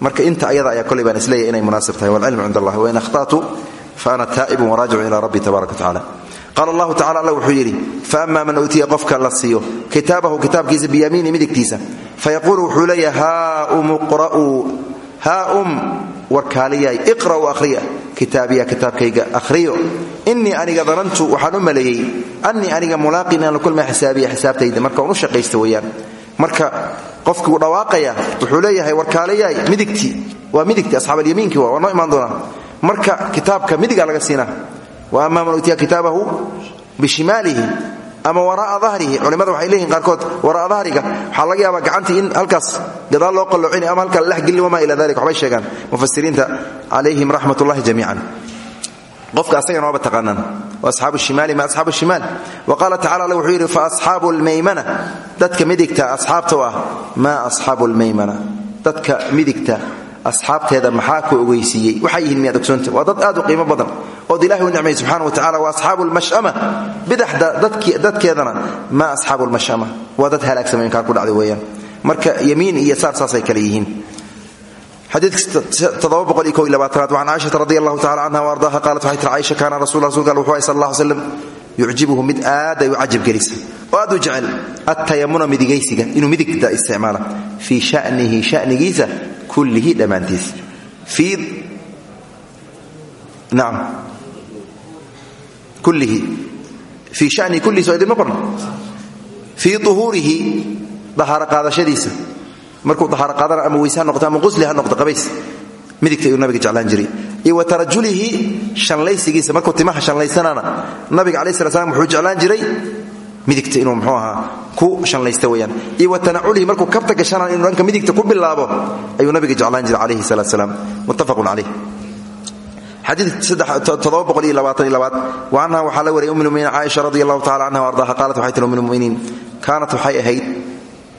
Marka inta ayada ayaa kolay baan is leeyahay inay munaasib tahay. Walcilmu cind allah wain akhta'tu fa ana taa'ibun waraajicu ila rabbi tabaaraka wa tacala qaala allahu tacala alla wuxuu yidhi faama man utiya qofka la siiyo kitaabahu kitaabkiisa biyamiini midigtiisa fayaquulu wuxuu leeyahay haaum warkaaliyay iqra'uu akhriya kitaabiya kitaabkayga akhriyo. Innii aniga danantu waxaan u maleeyey annii aniga mulaaqin la kulmaya xisaabiya xisaabtayda. Marka waan u shaqaysta weeyaan. Marka qofkii uu dhawaaqaya wuxuu leeyahay warkaaliyay midigtii waa midigtii asxaabalyamiinkii waa noo imaan doonaa marka kitaabka midigaa laga siinaa wa ama man utiya kitaabahu bishimaalihi ama wara'a dahrihi culimmada waxay leeyihiin qaarkood wara'a dahriga waxaa laga yaabaa gacantii in halkaas gadaal loo qalloocini ama halkaa la dhexgelin wamaa ila dalik waxbay sheegaan. Mufasiriinta calayhim raxmat ullahi qofka asagana waaba taqaanaan wa asxaabu shimaali ma asxaabu shimaal? Wa qaala tacala alla wuxuu fa asxaabu lmaymana dadka midigta asxaabta u ah maa asxaabu lmaymana dadka midigta asxaabteeda maxaa ku ogeysiiyey? Waxay yihiin miyaad ogsoonta? Waa dad aad u qiimo badan ood ilahi u nicmay subxana wa tacala wa asxaabu lmashama bidaxda dadkeedana maa asxaabu lmashama waa dad halaagsama inkaar ku dhacday weeyaan. Marka yamiin iyo saar saasay kale yihiin. Xadiidka an caaishata radi allahu tacala canha waardaha qaalat waxay tiri caaisha kaana rasul rasulka al wuxuu sal allah slam yucjibuhu mid aad ay u cajabgelisa oo aad u jecel attayamuna midigaysiga inuu midigta isticmaala. Fii shanihi shanigiisa kullihi dhammaantiis. Naam. Kullihi. Fii shanihi kullihiis oo idinma qorna fii uhuurihi dahaaro qaadashadiisa. Markuu dahaaro qaadana ama weyse ha noqto ama qusli ha noqdo qabays. Midigta ayuu nabiga jeclaan jiray. Iyo wa tarajulihi shanlaysigiisa markuu timaha shanlaysanana nabiga calayi slat slam midigta inuu mxuu ahaa ku shanlaysta weyaan iyo wa tanaculihi markuu kabta gashanana inuu dhanka midigta ku bilaabo ayuu nabiga jeclaan jiray calayhi salaat salaam. Muttafaqun calayh. Xadiianha waxaa la wariyay ummuminiin caaisha radi allahu tacala anha ardaha qaalat waxay tii ummuminiin kaanat waxay ahayd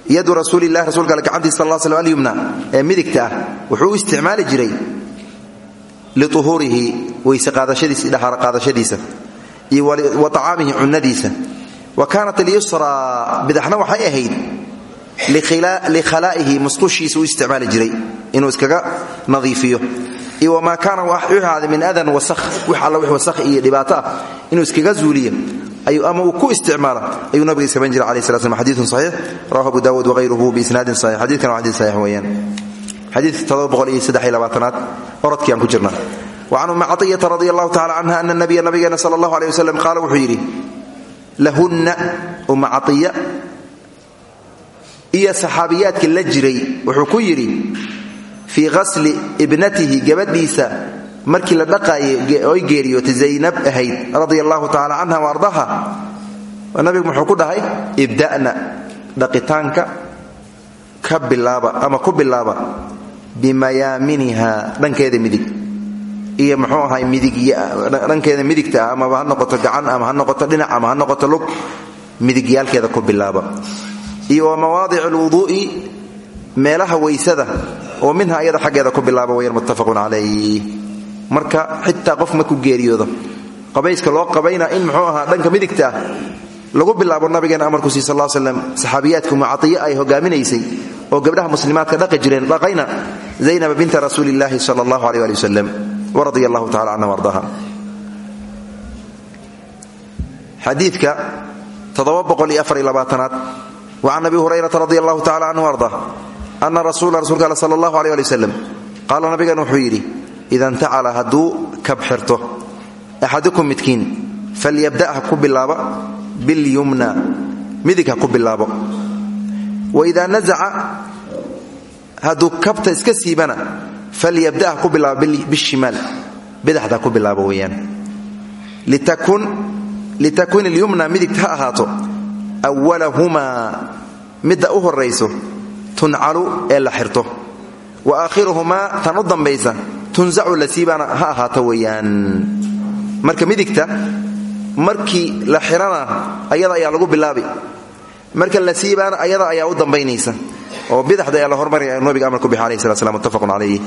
yadu rasuulilah rasulka alle gacantiisa sal slam alyumna ee midigta ah wuxuu u isticmaali jiray liuhuurihi weyse qaadashadiisa iyo dhaxaaro qaadashadiisa iyo wa acaamihi cunadiisa wa kaanat alyusra bidaxna waxay ahayd likhalaa'ihi musqushiisa u isticmaali jiray inuu iskaga nadiifiyo. Iyo wamaa kaana wxuu ahaaday min adan wasakh wix alla wix wasakh iyo dhibaato ah inuu iskaga zuuliyo ama uu ku isticmaala ayuu nabiga samayn jiray alayh slat slam xadiiun saxiix rawahu abu dawuud wahayruhu biisnaadin saxiix. Xadidkan waa xadid saxiix weeyaan. Xadiidka todobaboqoliyosaddexiylabaatanaad orodkii aan ku jirna wacan ummi caطiyata radi allahu tacala canha ana nabiya nabigeena sala allahu aleyh wasalam qaala wuxuu yidhi lahunna umma caiya iyo saxaabiyaadka la jiray wuxuu ku yidhi fii qasli ibnatihi gabadhiisa markii la dhaqaayay oy geeriyootay zaynab ahayd radia allahu tacala canha wa ardaha. Nabigu muxuu ku dhahay ibda'na dhaqitaanka ka ama ku bilaaba bimayaaminiha dhankeeda iyo muxuu ahay midigdhankeeda midigta ah amaba ha noqoto gacan ama ha noqoto dhinac ama ha noqoto lug midigyaalkeeda ku bilaaba. Iyo wa mawaadic meelaha weysada oo minha ayada xaggeeda ku bilaaba wayaan muttafaqun calayh marka xitaa qof markuu geeriyoodo. Qabayska loo qabayna in muxuu ahaa dhanka midigta lagu bilaabo nabigeena amarku sii sal slam saxaabiyaadka mucaiya ay hogaaminaysay oo gabdhaha muslimaadka dhaqi jireen dhaqayna zaynaba binta rasuulillaahi sal allahu aleh ali waradia allahu tacala canha ardaha xadiidka aad wacan abi hurayrata radi allahu tacala canhu arda ana rasuula rsulka al sal allahu aleh ali wasalam qaala nabigan wuxuu yidhi ida ntacala hadduu kabxirto axadukum midkiin falyabda ha ku bilaaba bilyumna midig ha ku bilaabo. Waida nazaca hadduu kabta iska siibana falyabda ha ku bilaabo bishimaal bidaxda ha ku bilaabo weyaan litakun ilyumna midigta ha ahaato walahumaa midda u horayso tuncalu ee la xirto wa aakhiruhumaa tan u dambaysa tunzacu la siibaana ha ahaato markii la xirana ayada ayaa lagu bilaabi marka la siibaana ayada ayaa u dambaynaysa oo bidaxda ayaa la hormaraya nabiga amarku bix alayh slat slam muttafaqun calayh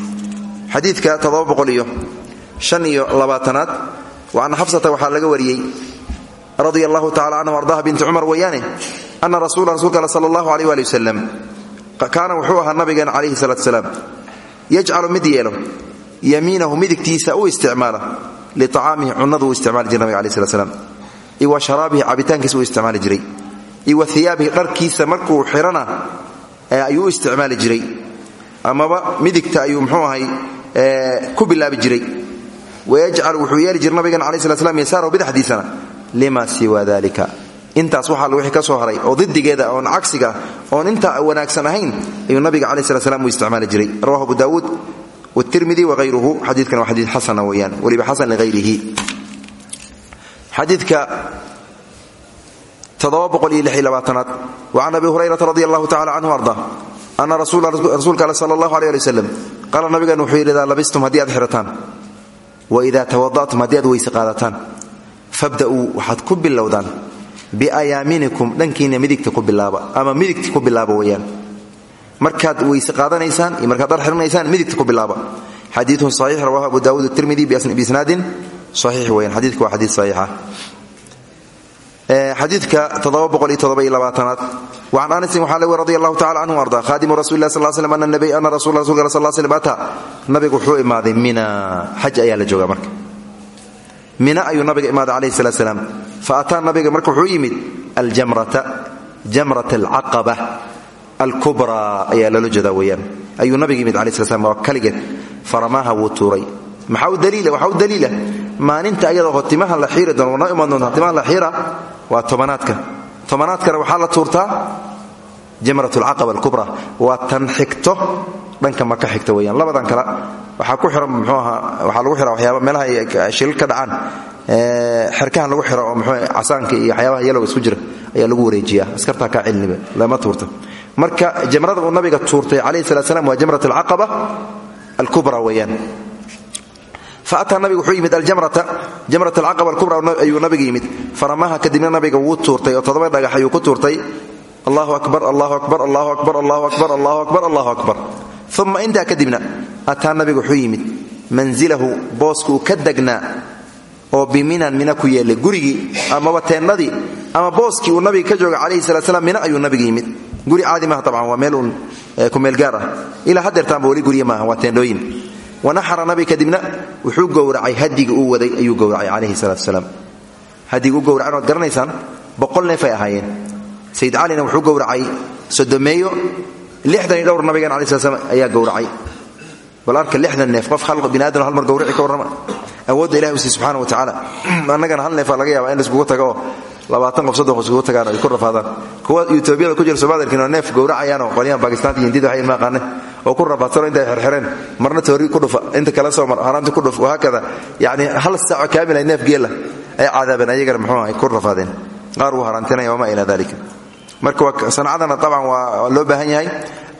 xadiidka todobaboqoliyo shan iyo labaatanaad wa can xafsata waxaa laga wariyey radia allahu tacala canhu ardaha binti cumar weeyaane ana rasuula rsulka al sala allahu aleyh ali wasalam nabigeena calayhi salaatu salaam yajcalu mid yeelo yamiinahu midigtiisa u isticmaala liacaamihi cunadu u isticmaali jiray nabiga alai slat slam iyo wa sharaabihi cabitaankiisa u isticmaali jiray iyo wa hiyaabihi dharkiisa markuu xirana ayuu u amaba midigta ayuu mxuu ahay ku bilaabi jiray. Wayajcal wuxuu yeeli jiray nabigeena alai slat slam yasaarahu bidaxdiisana lima siwa dalika intaas waxaa wixii ka soo haray oo didigeeda oon cagsiga oon intaa wanaagsan ahayn ayuu nabiga calaih slat u isticmaali jiray. Rawahu abu daawuud wtirmidi wayruhu xadiikan waa xadii xasana weyaan weliba xasan liayrihi xadiidka aad wacan abi hurayrata radi allahu tacala arda ana rasuulka al sal allahu aleh ali wasalam qaala nabigan wuxuu yidhi idaa labistum haddii aad xirataan waida tawada'tum haddii aad weyse qaadataan fabda'uu waxaad ku bilowdaan biayaaminikum dhankiina midigta ku bilaaba ama midigta ku bilaaba weyaan markaad weyse qaadanaysaan iyo markaad dhar xiranaysaan midigta ku bilaaba xadiiun saxiix rawahu abu dawuud tirmidi biisnaadin saxiix weyan xadiidka waa xadiid saxiixa xadiidka aad wacan anasin waxaa lewi radi allahu tacala canhu arda khadimu rasuli lah sal slm ana rasul rasulka sal slm ata nabigu wuxuu imaaday mina. Xaj ayaa la joogaa marka. Mina ayuu nabiga imaaday calayhi salat slaam fa ataa nabiga marka wuxuu yimid aljamrata jamrat alcaqaba alkubraa ayaa loola jeedaa weyaan ayuu nabiga yimid alai sla slam waa kaligeed. Faramaaha wuu maxaa u daliila waxaa u daliila? Maalinta ayadoo la xiiri doono noo iman doonta timaha la xiira waa tobanaadka tobanaadkana waxaa la tuurtaa jamrat alcaqaba alkubra. Waa tan xigto. Dhanka maka xigta weyaan labadan kale waxaa ku xiran mxuu ahaa waxaa lagu xira waxyaaba meelaha ay shilal ka dhacaan. Xerkahan lagu xiro oo mxuu casaanka iyo waxyaabaha yalow isku jira ayaa lagu wareejiyaa. Askartaa kaa cilniba lama tuurta. Marka jamrada uu nabiga tuurtay calayhi salat slam waa jamrat alcaqaba alkubra weeyaan faataa nabiga wuxuu yimid aljamrata jamrat alcaqaba alkubra ayuu nabiga yimid faramaha kadibna nabiga wuu tuurtay oo todoba dhagax ayuu ku tuurtay allahu akbar allahu akbar allahu akbar allahu akbar allahu akbar allahu akbar uma intaa kadibna ataa nabiga wuxuu yimid manzilahu booskuu ka degnaa oo biminan mina ku yeelay gurigii amaba teennadii ama booskii uu nabiga ka jooga calayhi salat slam mina ayuu nabiga yimid guri caadi maaha tabcan waa meel uun wanaxara nabi kadibna wuxuu gowracay hadigii uu waday ayuu gowracay calayhi salaatu salaam hadigii u gowracan waad garanaysaan boqol neefay ahaayeen sayid calina wuxuu gowracay sodomeeyo lixdan iyo dhowr nabigan alai slat slam ayaa gowracay bal arka lixdan neef qof biniaadam hal mar gowrici ka warrama awoodda ilahi usi subxana wa tacaala annagana hal neefaa laga yaaba in labaatan qof soddon qof tagaan ay ku rafaadaan kuwa etoobiyada ku jira soomaalirkiin oo neef gowracayaanoo qolyahan bakistaanta iyo hindida waxay maaqaane oo ku rafaadsano intay xerxereen marna toori ku dhufa inta kale soo mar haraanta ku dhuf wahaakada yacni hal saaco kaamil ay neef geela ay cadaabeen ayagana muxuu ahay ku rafaadeen. Qaar wuu haraantinaya wamaa ilaa dalika marka sancadana abcan waa loo baahan yahay.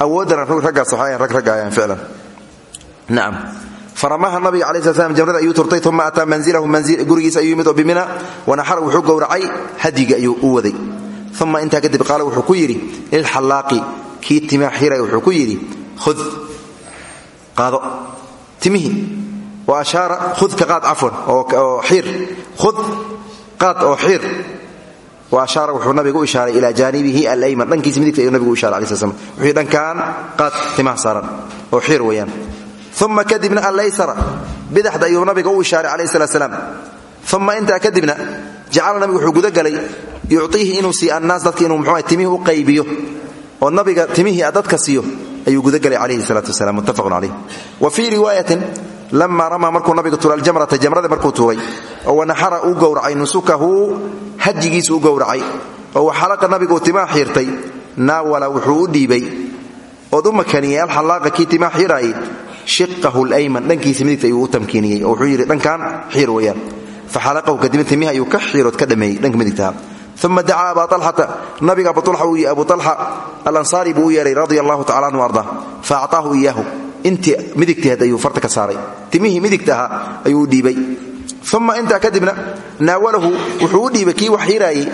Awooddana raggaas waxay rag ragga ficlan nacam faramaha nabiga sla slam jamrada ayuu turtay uma ataa manzilahu gurigiisa ayuu yimid oo bimina wanaxara wuxuu gowracay hadiga ayuu u waday. Uma intaa kadib qaala wuxuu ku yidhi lilxallaaqi kii timaa xiray wuxuu ku yidhi hud qaado timihii wa ashaara hudka qaad cafwan oo xiir hud qaad oo xiir. Wa ashaara wuxuu nabigu u ishaaray ilaa jaanibihi alayman dhankiisa midigta ayuu nabigu u isharay alai sl slam wuxuu dhankaan qaad timaha saaran oo xiir weeyaan. Uma kadibna allaysara bidaxda ayuu nabiga u ishaaray calayh salat slaam uma intaa kadibna jacala nabigu wuxuu gudagalay yuciihi inuu siiyo annaas dadka inuu mxuu timihii u qaybiyo ayuu gudagalay calayhi salaatu wasalaam muttafaqun calayh. Wa fii riwaayatin lama ramaa markuu nabiga tuuray aljamrata jamrada markuu tuuray oo wanaxara uu gowracay nusukahu hajigiisu u gowracay oo waxalaqa nabigu uu timaa xiirtay naawala wuxuu u dhiibay. Ood u makaniyey alxallaaqa kii timaa shiqahu layman dhankiisa midigta ayuu u tamkiiniyey oo wuxuu yidhi dhankan xiir weeyaan. Faxalaqahu kadibna timihi ayuu ka xiirood ka dhameeyey dhanka midigtaha uma dacaa aba alxata nabiga abu alxa alansaari buu u yeehay radia allahu tacala anhu arda fa acطaahu iyaahu intii midigteed ayuu farta ka saaray timihii midigta ahaa ayuu u dhiibay uma intaa kadibna naawalahu wuxuu u dhiibay kii wax xiiraayey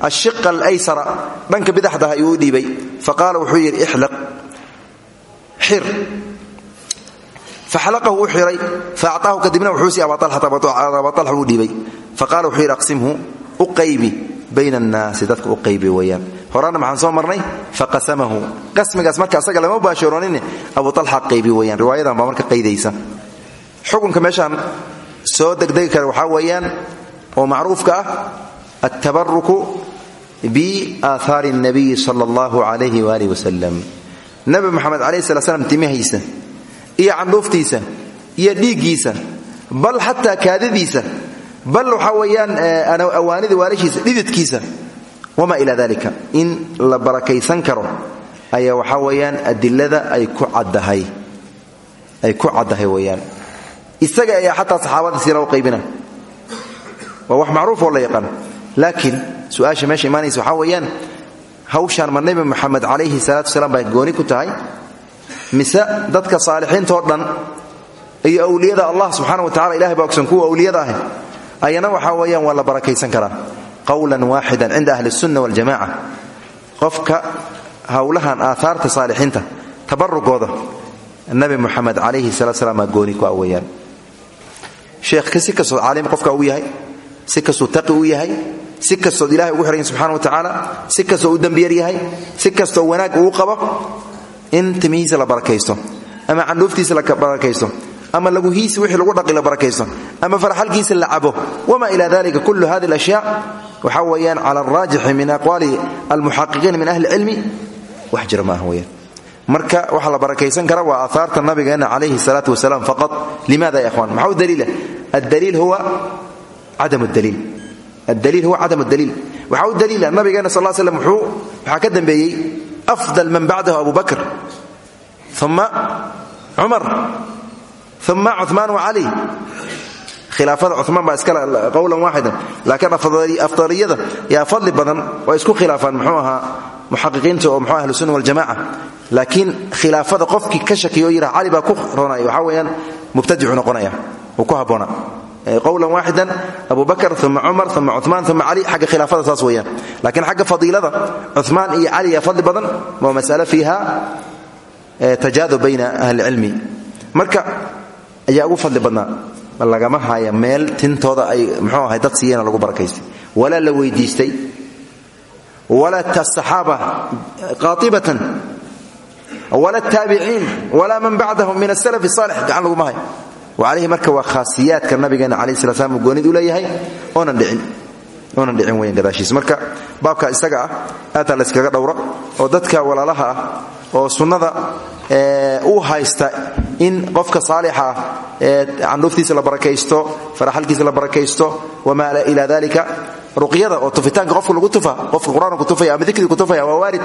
ashiqa alaysara dhanka bidaxdaha ayuu u dhiibay faqaala wuxuu yidhi ixlaq xir faxalaqahu u xiray faacطaahu kadibna bayn annaasi dadka u qaybi weyaan horana maxaan soo marnay? Faqasamahu qasmigaas marka asaga lama mubaasharoonine abu alxa qaybi weyaan riwaayadan baa marka qaydaysa. Xukunka meeshaan soo degdegi kara waxaa weeyaan oo macruufka ah attabaruku biaahaari اnabiyi sala allahu alayhi waali wasalam nabi moxamed calayhi sala slam timihaysa iyo candhuuftiisa iyo dhiiggiisa bal xataa kaadadiisa bal waxaa weeyaan awaanida waalashiisa dhididkiisa wamaa ila dalika in la barakaysan karo ayaa waxaa weeyaan adilada ay ku caddahay. Weeyaan. Isaga ayaa xataa saxaabada siina u qaybina. Waa wax macruuf oo la yaqaan. Laakiin su'aasha meesha imaanaysa waxaa weeyaan hawshaan ma nebi moxamed calayhi salaatu wasalaam bay gooni ku tahay? Mise dadka saalixiintoo dhan iyo awliyada allah subxana wa tacala ilahay baa ogsan kuwa awliyada ah ayana waxaa weeyaan waa la barakaysan karaa qowlan waaxidan cinda ahli اsunna waljamaca qofka howlahan aahaarta saalixiinta tabarugooda nabi muxamed calayhi salatu slam baa gooni ku aweyaan sheekh si kastoo caalim qofka uu yahay si taqi u yahay si kastood ilahay ugu xirayin subxana wa tacaala si kastoo u dembiyar yahay si kastoo wanaag uu qabo in timihiisa la barakaysto ama candhuuftiisa la barakaysto ama laguhiisi wixii lagu dhaqi la barakaysto ama farxalkiisa la cabo wama ila dalika kullu hadi alashyaa. Waxaa weeyaan cala alraajixi min aqwaali almuxaqiqiin min ahli cilmi wax jira maaha weyaan marka waxaa la barakaysan kara waa aahaarta nabigeena calayhi salaatu wasalaam faqad limaada ya ikhwan? Maxaa u daliila? Addaliil huwa cadam daliil addaliil huwa cadam daliil waxaa u daliila nabigeena sal l slam wuxuu waxaa ka dambeeyey afdal man bacdahu abu bakr uma cumar uma cumaan wacali khilaafada cumaan baa iskale qowlan waaxidan laakiin afdaliyada yaa fadli badan waa isku khilaafaan muxuu ahaa muxaqiqiinta oo muxuu ahlusunna waljamaca laakiin khilaafada qofkii ka shakiyo oo yidhaha cali baa ku roonaya waxaa weeyaan mubtadicu noqonaya uu ku habboona qowlan waaxidan abu bakr uma cumar uma cumaan uma cali xagga khilaafada saas weeyaan laakiin xagga fadiilada cumaan iyo cali yaa fadli badan waa mas'ale fiiha tajaadub bayna ahli cilmi marka ayaa ugu fadli badnaa. Lagama haya meel tintooda ay mxuu ahay dad siiyeen lagu barakaystay. Walaa la weydiistay. Walaa asaxaaba qaatibatan. Wala taabiciin walaa man bacdahum min asalaf saalix gacan laguma hayo. Alayhi marka waa khaasiyaadka nabigeena calayi sala slam goonid u leeyahay oonan dhicin. Oonan dhicin weyan gadaashiis. Marka baabka isaga ah aataa layskaga dhowra oo dadka walaalaha ah oo sunnada u haysta in qofka saalixa candhuuftiisa la barakaysto faraxalkiisa la barakaysto wamaa ila dalika ruqyada oo tufitaanka qofka lagu tufa qofka qur'aanku tufaya ama dikriga ku tufaya waa waarid.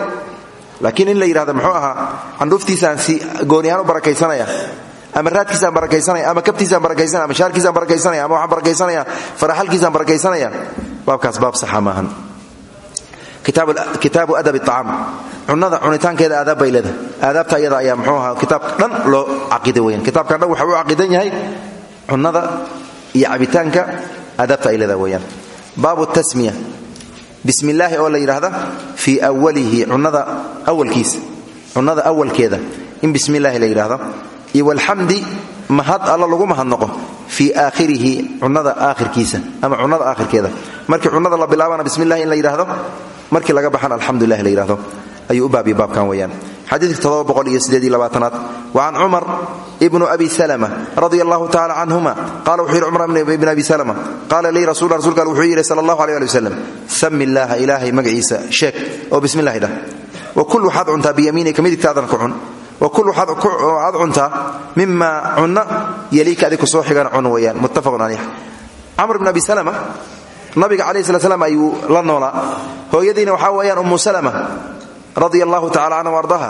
Laakiin in la yidhahda muxuu ahaa candhuuftiisaan si gooni ahaan u barakaysanaya ama raadkiisaan barakaysanaya ama kabtiisaan barakaysanaya ama shaarkiisaan barakaysanaya ama waxaan barakaysanaya faraxalkiisaan barakaysanaya baabkaas baab saxa kitaabu adabi acaam cunada cunitaankeeda aadaab bay leedahay. Aadaabta ayada ayaa mxuu ahaa kitaabka dhan loo caqiday weyaan kitaabkan dhan waxa u caqidan yahay cunada iyo cabitaanka aadaabta ay leedahay weyaan baabu tasmiya. Bismi illaahi oo la yidhaahda fii awalihi cunada awalkiisa cunada awalkeeda in bismi illaahi la yidhaahdo iyo walxamdi mahad alla lagu mahadnoqo fii aakhirihi cunada aakhirkiisa. Ama cunada aakhirkeeda. Markii cunada la bilaabana bismi illahi in la yidhaahdo markii laga baxan alxamdulilah la yidhahdo ayuu u baabiya baabkan weyaan xadiidka aad wacan cumar ibnu abi salma radi allahu tacala qala wuxuu yidhi cumar abi salma qaala lii rasul rasulka wuxuu yidhi sala allahu aleh ali wasalam sami illaaha ilaahay magaciisa sheeg oo bismi illahi dhah wa kul waxaad cuntaa biyamiinika midigtaadana ku cun wa kul waxaad cuntaa mima cunna yaliika adig ku soo xigana muttafaqun caleyh camr ibn abi salma nabiga calayh slat slam ayuu la noolaa. Hooyadiina waxaa weeyaan ummu salama radia allahu tacala canha ardaha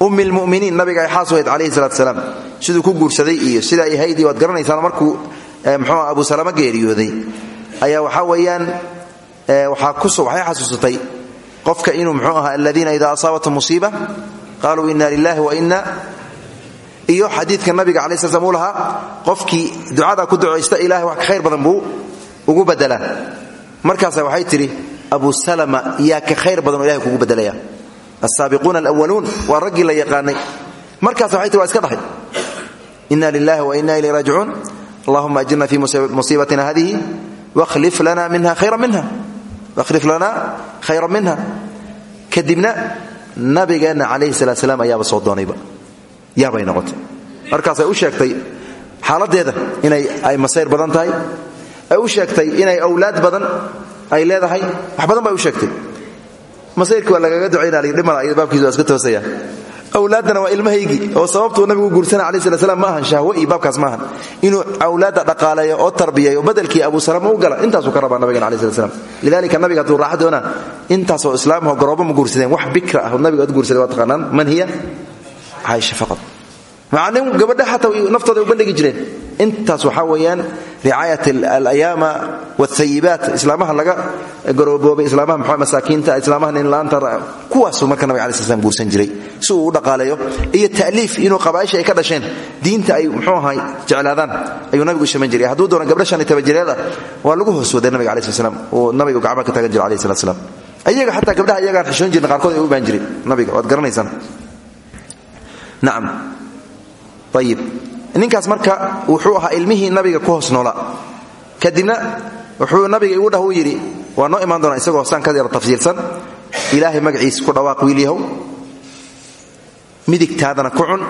ummi nabiga ay xaas salaatu salaam. Siduu ku guursaday iyo sida ay hayd iyo waad garanaysaan markuu mxuu abu salama geeriyooday. Ayaa waxaa weeyaan waxay xasuusatay qofka inuu mxuu ahaa aladiina ida asaabathum musiiba qaluu ina lilahi wa ina iyo xadiidka nabiga cala sl slam uu lahaa qofkii ducada ku ducaysta ilahay wax ka khayr badan buu ugu badelaa markaasa waxay tidhi abu salama yaa ka khayr badan oo ilahay kugu bedelaya. Asaabiquuna alwaluun waa raggii la yaqaanay. Markaas waxay tihi iska dhahay ina lilahi wa ina ilayh raajicuun. Allahuma ajirna fi musiibatina hadihi wakhlif lana minha khayra minha. Wakhlif lana khayra minha. Kadibna nabigeenna calayhi salaat salaam ayaaba soo doonayba. Yaabay noqotay. Markaasay u sheegtay xaaladeeda inay ay masayr badan tahay ay u sheegtay inay awlaad badan ay leedahay. Wax badan bay u sheegtay. Masayrkii waa lagaga ducaynadhimala baabkiis waa iska toosaya awlaaddana waa ilmahaygii oo sababtuu nabigu guursana slat slam ma ahan shahwo iyo baabkaas ma ahan. Inuu awlaadda dhaqaaleeyo oo tarbiyeeyo badelkii abu salama u gala intaasuu ka rabaa nabigan alai slat slam lidalika nabiga hadduu raaxa doonaa intaasoo islaamho garoobo ma guursadeen. Wax bikra ah nabiga ad guursaday waa taqaanaan. Man hiya? Caaisha faqad macnin gabadha xataa naftooda u bandhigi jireen. Intaas waxaa weeyaan ricaayat alayaama wاthayibaat islaamaha laga garooboobay islaamaha mxua masaakiinta islaamaha ninlaanta kuwaasuu marka nabig ala sl slam guursan jiray si u dhaqaaleeyo. Iyo ta'liif inuu qabaaisha ay ka dhasheen. Diinta ay mxuu ahay jeclaadaan ayuu nabigu shaman jiray. Hadduu doona gabdha shan iyo waa lagu hoos waday nabiga alai sl slam uu gacmaha ka taagan jira alayh salat ayaga xataa gabdhaha iyagaan xishoon jirna qaarkood ay u baan jiray nabiga waad garanaysaan. Nacam ayib ninkaas marka wuxuu ahaa ilmihii nabiga ku hoos noolaa kadibna wuxuu nabiga igu dhah u yidhi waa noo imaan doonaa isagoo saan ka yar tafsiirsan ilaahay magaciisa ku dhawaaq wiilyahow midigtaadana ku cun.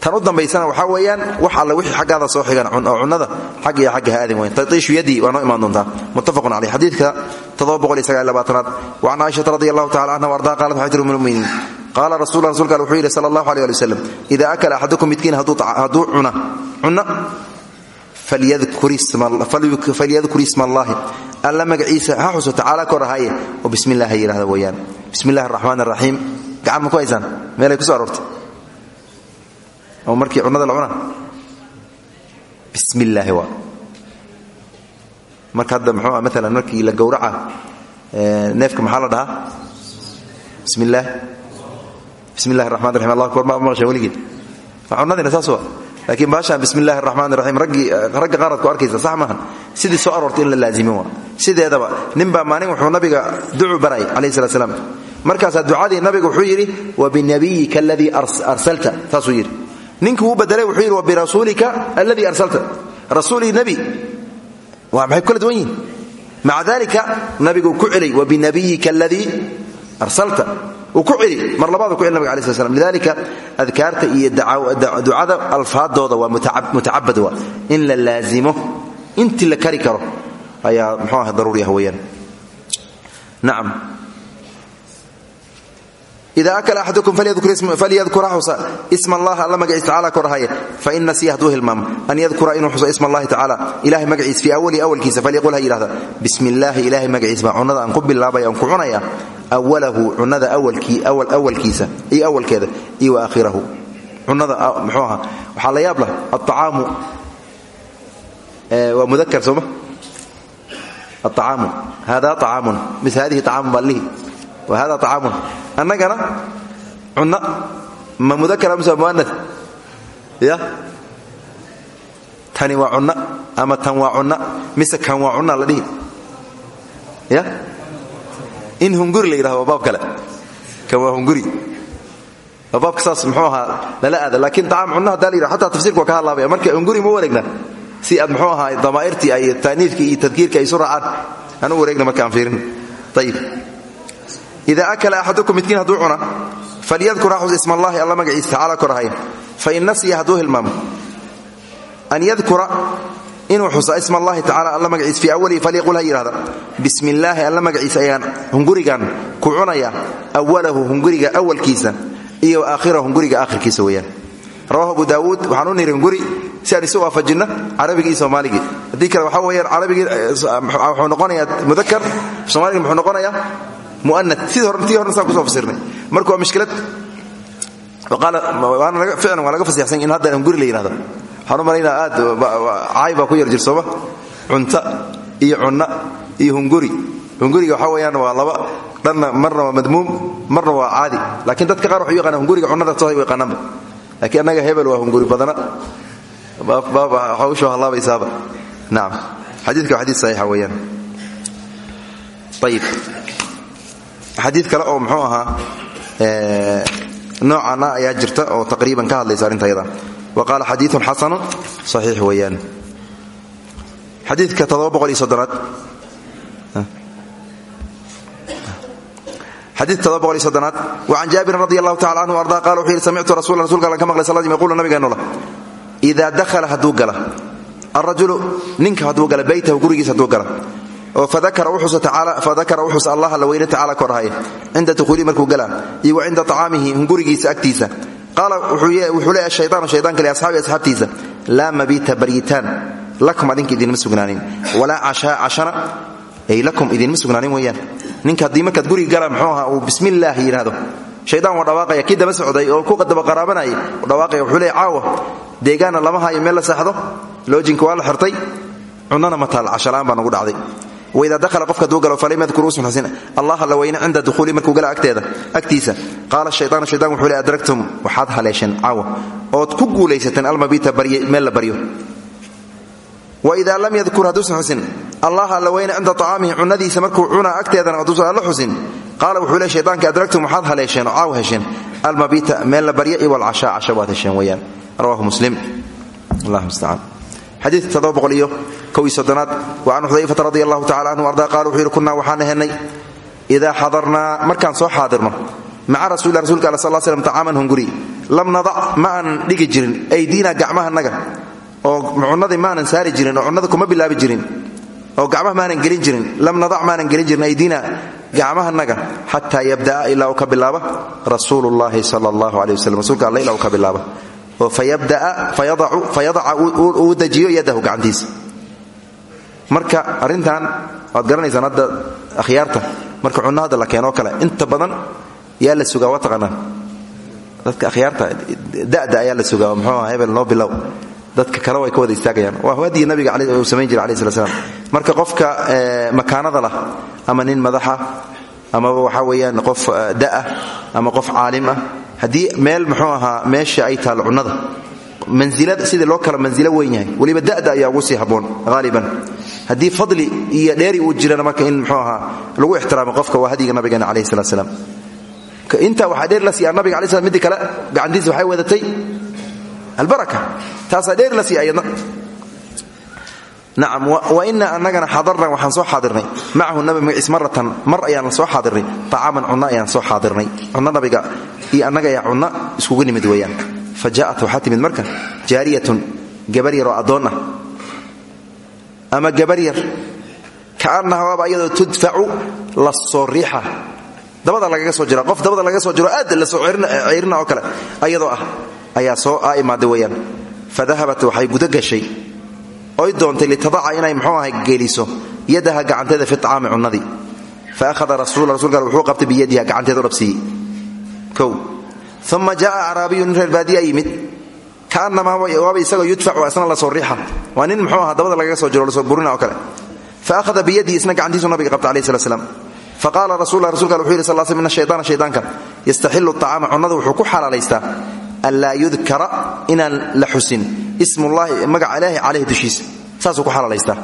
Tan u dambaysana waxaa weeyaan wax alle wixii xaggaada soo xigan oo cunnada xag iyo xagga ha aadin weyn. Tatiishu yadii waa noo imaan doontaa. Muttafaqun caleyh xadiidka aad wacan caaishata radi allahu tacala canha qaala rasul rasulka al wuxuu yidhi sala allahu aleh ali wasalam ida akala axadukum midkiin hadduu cuna cunno falyadkur isma allaahi alla magaciisa ha xuso tacaala kor ahaye oo bismi illah ha yidhahda araxiim gacan ma ku haysaan? Meelay ku so aroortay. Oo markii cunnada la cuna bismi illaahi marka hadda muxuu ah maalan markii la gowraca neefka maxaa la dhahaa? Bismi bismi illahi raxman raxim allah akbar ma maqashaan weligeed waa cunnadina saas waa. Laakiin baashaan bismi illahi raxmaan raxiim ragga qaarad ku arkaysa sax maahan. Sidii soo aroortay in la laazimin waa. Sideedaba ninbaa maalin wuxuu nabiga ducu baray calayhi salat slaam markaasaa ducadii nabiga wuxuu yidhi wa binabiyika aladii arsalta. Saasuu yidhi. Ninkii uu bedelay wuxuu yidhi wa birasuulika alladii arsalta. Rasuulii nebi waa maxay ku kala duwan yihiin maca aladii arsalta uu ku celi mar labaadu ku celi nabig alai sl slam lidalika adkaarta iyo ducada alfaadooda waa mutacabad waa in la laazimo intii la kari karo ayaa mxuu ah daruuri ah weyaan nacam ida akla axadukum falyadkura xusa isma allah alla magaciis tacala korahaya fain nasiya hadduu hilmaamo an yadkura inuu xuso isma allahi tacaala ilahay magaciis fii awali awalkiisa falyaqul ha yidhahda bismi illaahi ilahay magaciis baa awalahu cunnada awalkiisa iyo awalkeeda iyo waakhirahu cunnada mxuu aha waxaa la yaab lah aacaamu waa mudakar sooma aacaamu hada acaamun mis hadihi acaamun baa lihi wa hada acaamun annagana cunno ma mudakara mise waa mu'anad ya tani waa cunno ama tan waa cunno mise kan waa cunna la dhihi ya in hunguri la yidhahdo baab kale. Kan waa hunguri. Waa baabka saas muxuu ahaa lala aada laakiin acaam cunno haddaa la yidhahdo waa ka hadlaabaya. Marka hunguri ma wareegna si aad muxuu ahaa damaa'irtii ay taaniifkii iyo tadkiirka ay isu raacaan wareegna marka aan fiirin. Ayib ida akala axadukum midkiin hadduu cuna falyadkur axus isma allahi alla magaciisa tacaala korahaya. Fain nasiya hadduu hilmaamo. An yadkura inuu xusa isma allahi tacala alla magaciisa fii awalihi falyaqul ha yidhahda bismi illaahi alla magaciisa ayaan hungurigan ku cunaya awalahu hunguriga awalkiisa iyo aakhirahu hunguriga aakhirkiisa weeyaan. Rawahu abu daawuud waxaan u niri hunguri si aan isu waafajinno carabigii iyo soomaaligii haddii kale waxaa weyaan carabigii wuxuu noqonayaa mudakar soomaaligii muxuu noqonayaa muanad tii horna saan ku soo fasirnay. Marka waa mishkilad ficlan waa laga fasixsan in hadda hunguri la yidhahdo waxaan u malaynaa aad caay baa ku yar jir sooma. Cunta iyo cunna iyo hunguri. Hunguriga waxaa weyaan waa laba dhanna marna waa madmuum marna waa caadi. Laakiin dadka qaar waxay u yaqaanaan hunguriga cunnada toosay u yaqaanaanba laakiin annaga hebel waa hunguri badana. Hawshu hallaabaysaaba. Nacam xadiidka waa xadiid saxiixa weeyaan. Ayib xadiid oo muxuu ahaa noocaana ayaa jirta oo taqriiban ka hadlaysa arrintayada wa qaala xadiiun xasanu saxiix weeyaan xadiidka xadiidka wacan jaabirin radi allahu tacala anhu arda qala wuxuu yidhi samictu rasula rasulka allan ka maqlay sl yaqulu nabigeennu lah idaa dakhala hadduu gala alrajulu ninka hadduu gala beytahu gurigiisa hadduu gala fadakara u xusa allah alla weyne tacala korhaya cinda duhuulihi markuu gala iyo wa cinda acaamihi hungurigiisa agtiisa asxaabtiisa laa mabiita baryitaan lakum adinka idinma sugnaanin. Walaa cashana ay lakum idinma sugnaanin weeyaan. Ninka haddii markaad guriga gala muxuu ahaa uu bismillaahi yidhaahdo. Shaydaan waa dhawaaqaya kii daba socday oo ku daba qaraabanayay dhawaaqaya wuxuu leeya caawa deegaanna lama hayo meel la seexdo loojinka waa la xirtay cunnana ma taal cashala'aan baa nagu dhacday waidaa dahala qofka haduu galo falam yadkur uusan xusin allah alla weyne cinda duhuuli markuu gala agteeda. Agtiisa qaala shayaanu shaytan wuxuu le adragtum waxaad haleesheen caawa. Ood ku guulaysateen almabiita meel la baryo. Waidaa lam yadkur hadduusan xusin. Allah alla weyne cinda acaamihi cunadiisa markuu cunaa agteedana hadduusan alla xusin. Qaala wuxuu le shaytaanka adragtum waxaad haleesheen oo caawa hesheen almabiita meel la barya iyo walcashaa casha xadiidka todoboqoliyo kow iyo soddonaad wa can xudayfata radi allahu tacala anhu arda qala wuxuu yidhi kunnaa waxaan ahenay idaa xadarnaa markaan soo xaadirno maca rasulilah rasulka alla sal slam tacaaman hunguri lam nadac ma aanan dhigi jirin aydiina gacmahanaga oo cunadii maanan saari jirin oo cunnada kuma bilaabi jirin oo gacmaha maanan gelin jirin lam nadac maanan gelin jirin aydiina gacmahanaga xataa yabda'a ilaa uu ka bilaaba rasuulu llaahi sala allahu aleh waslm rasuulka alle ilaa uu ka bilaaba fayadaca uu dajiyo yadahu gacantiisa. Marka arrintan waad garanaysaan hadda akhyaarta marka cunno la keenoo kale inta badan yaa la sugaa waa dadka akhyaarta da'da ayaa la sugaa muxuu aha hebel noo dadka kale way ka wada istaagayaan. Waa hawadii nabiga uu samayn jira alayh slat slam marka qofka makaanada lah ama nin madaxa amaba waxaa weeyaan qof da'ah ama qof caalim ah haddii meel muxuu ahaa meesha ay taal cunnada mansilada sidii loo kala mansilo weyn yahay weliba da'da ayaa ugu sii habboon haaliban haddii fadli iyo dheeri uu jirana marka in muxuu ahaa lagu ixtiraamo qofka waa hadiga nabigeena calayh salat slam intaa waxaa dheer la siiyaa nabiga alai slam midii kale gacantiisa waxay wadatay albaraka taasaa dheer la siiya ayadna nacam wa ina annagana xadarna waxaan soo xaadirnay macahu nabi magaciis maratan mar ayaan soo xaadirnay tacaaman cunno ayaan soo xaadirnay cunno nabiga iyo annaga ayaa cunno iskugu nimid weeyaan. Fa ja'at waxaa timid marka jaariyatun gabar yar oo addoon ah. Ama gabar tudfacu la soo dabada lagaga soo jira qof dabada lagaga soo jiro aad la soo ceyrina oo kale ayadoo ah ayaa soo a imaaday weeyaan. Fa dahabat oy doontay litadaca inay muxuu ahay geliso yadaha gacanteeda fi acaami fa ahada rasul rasulka wuxuu qabtay biyadiha gacanteeda u dhabsiiyey kow. Uma jaaa acraabiyu nin reer baadiya yimid. Kaanamaa waaba isagoo yudfacu isna la soo riixa waa nin muxuu aha dabada lagaga soo jiro la soo burina oo kale. Fa ahada biyadihi isna gacantiisu nabiga qabta alayh slat slam faqaala rasul rasulka wuxuu yidhi sal sl min ashayطaana shaydaanka yastaxilu acaama cunnada wuxuu ku xalaalaystaa anlaa yudkara inaan la xusin ismullaahi magaca ilaahi caleyhi dushiisa saasuu ku xalaalaystaa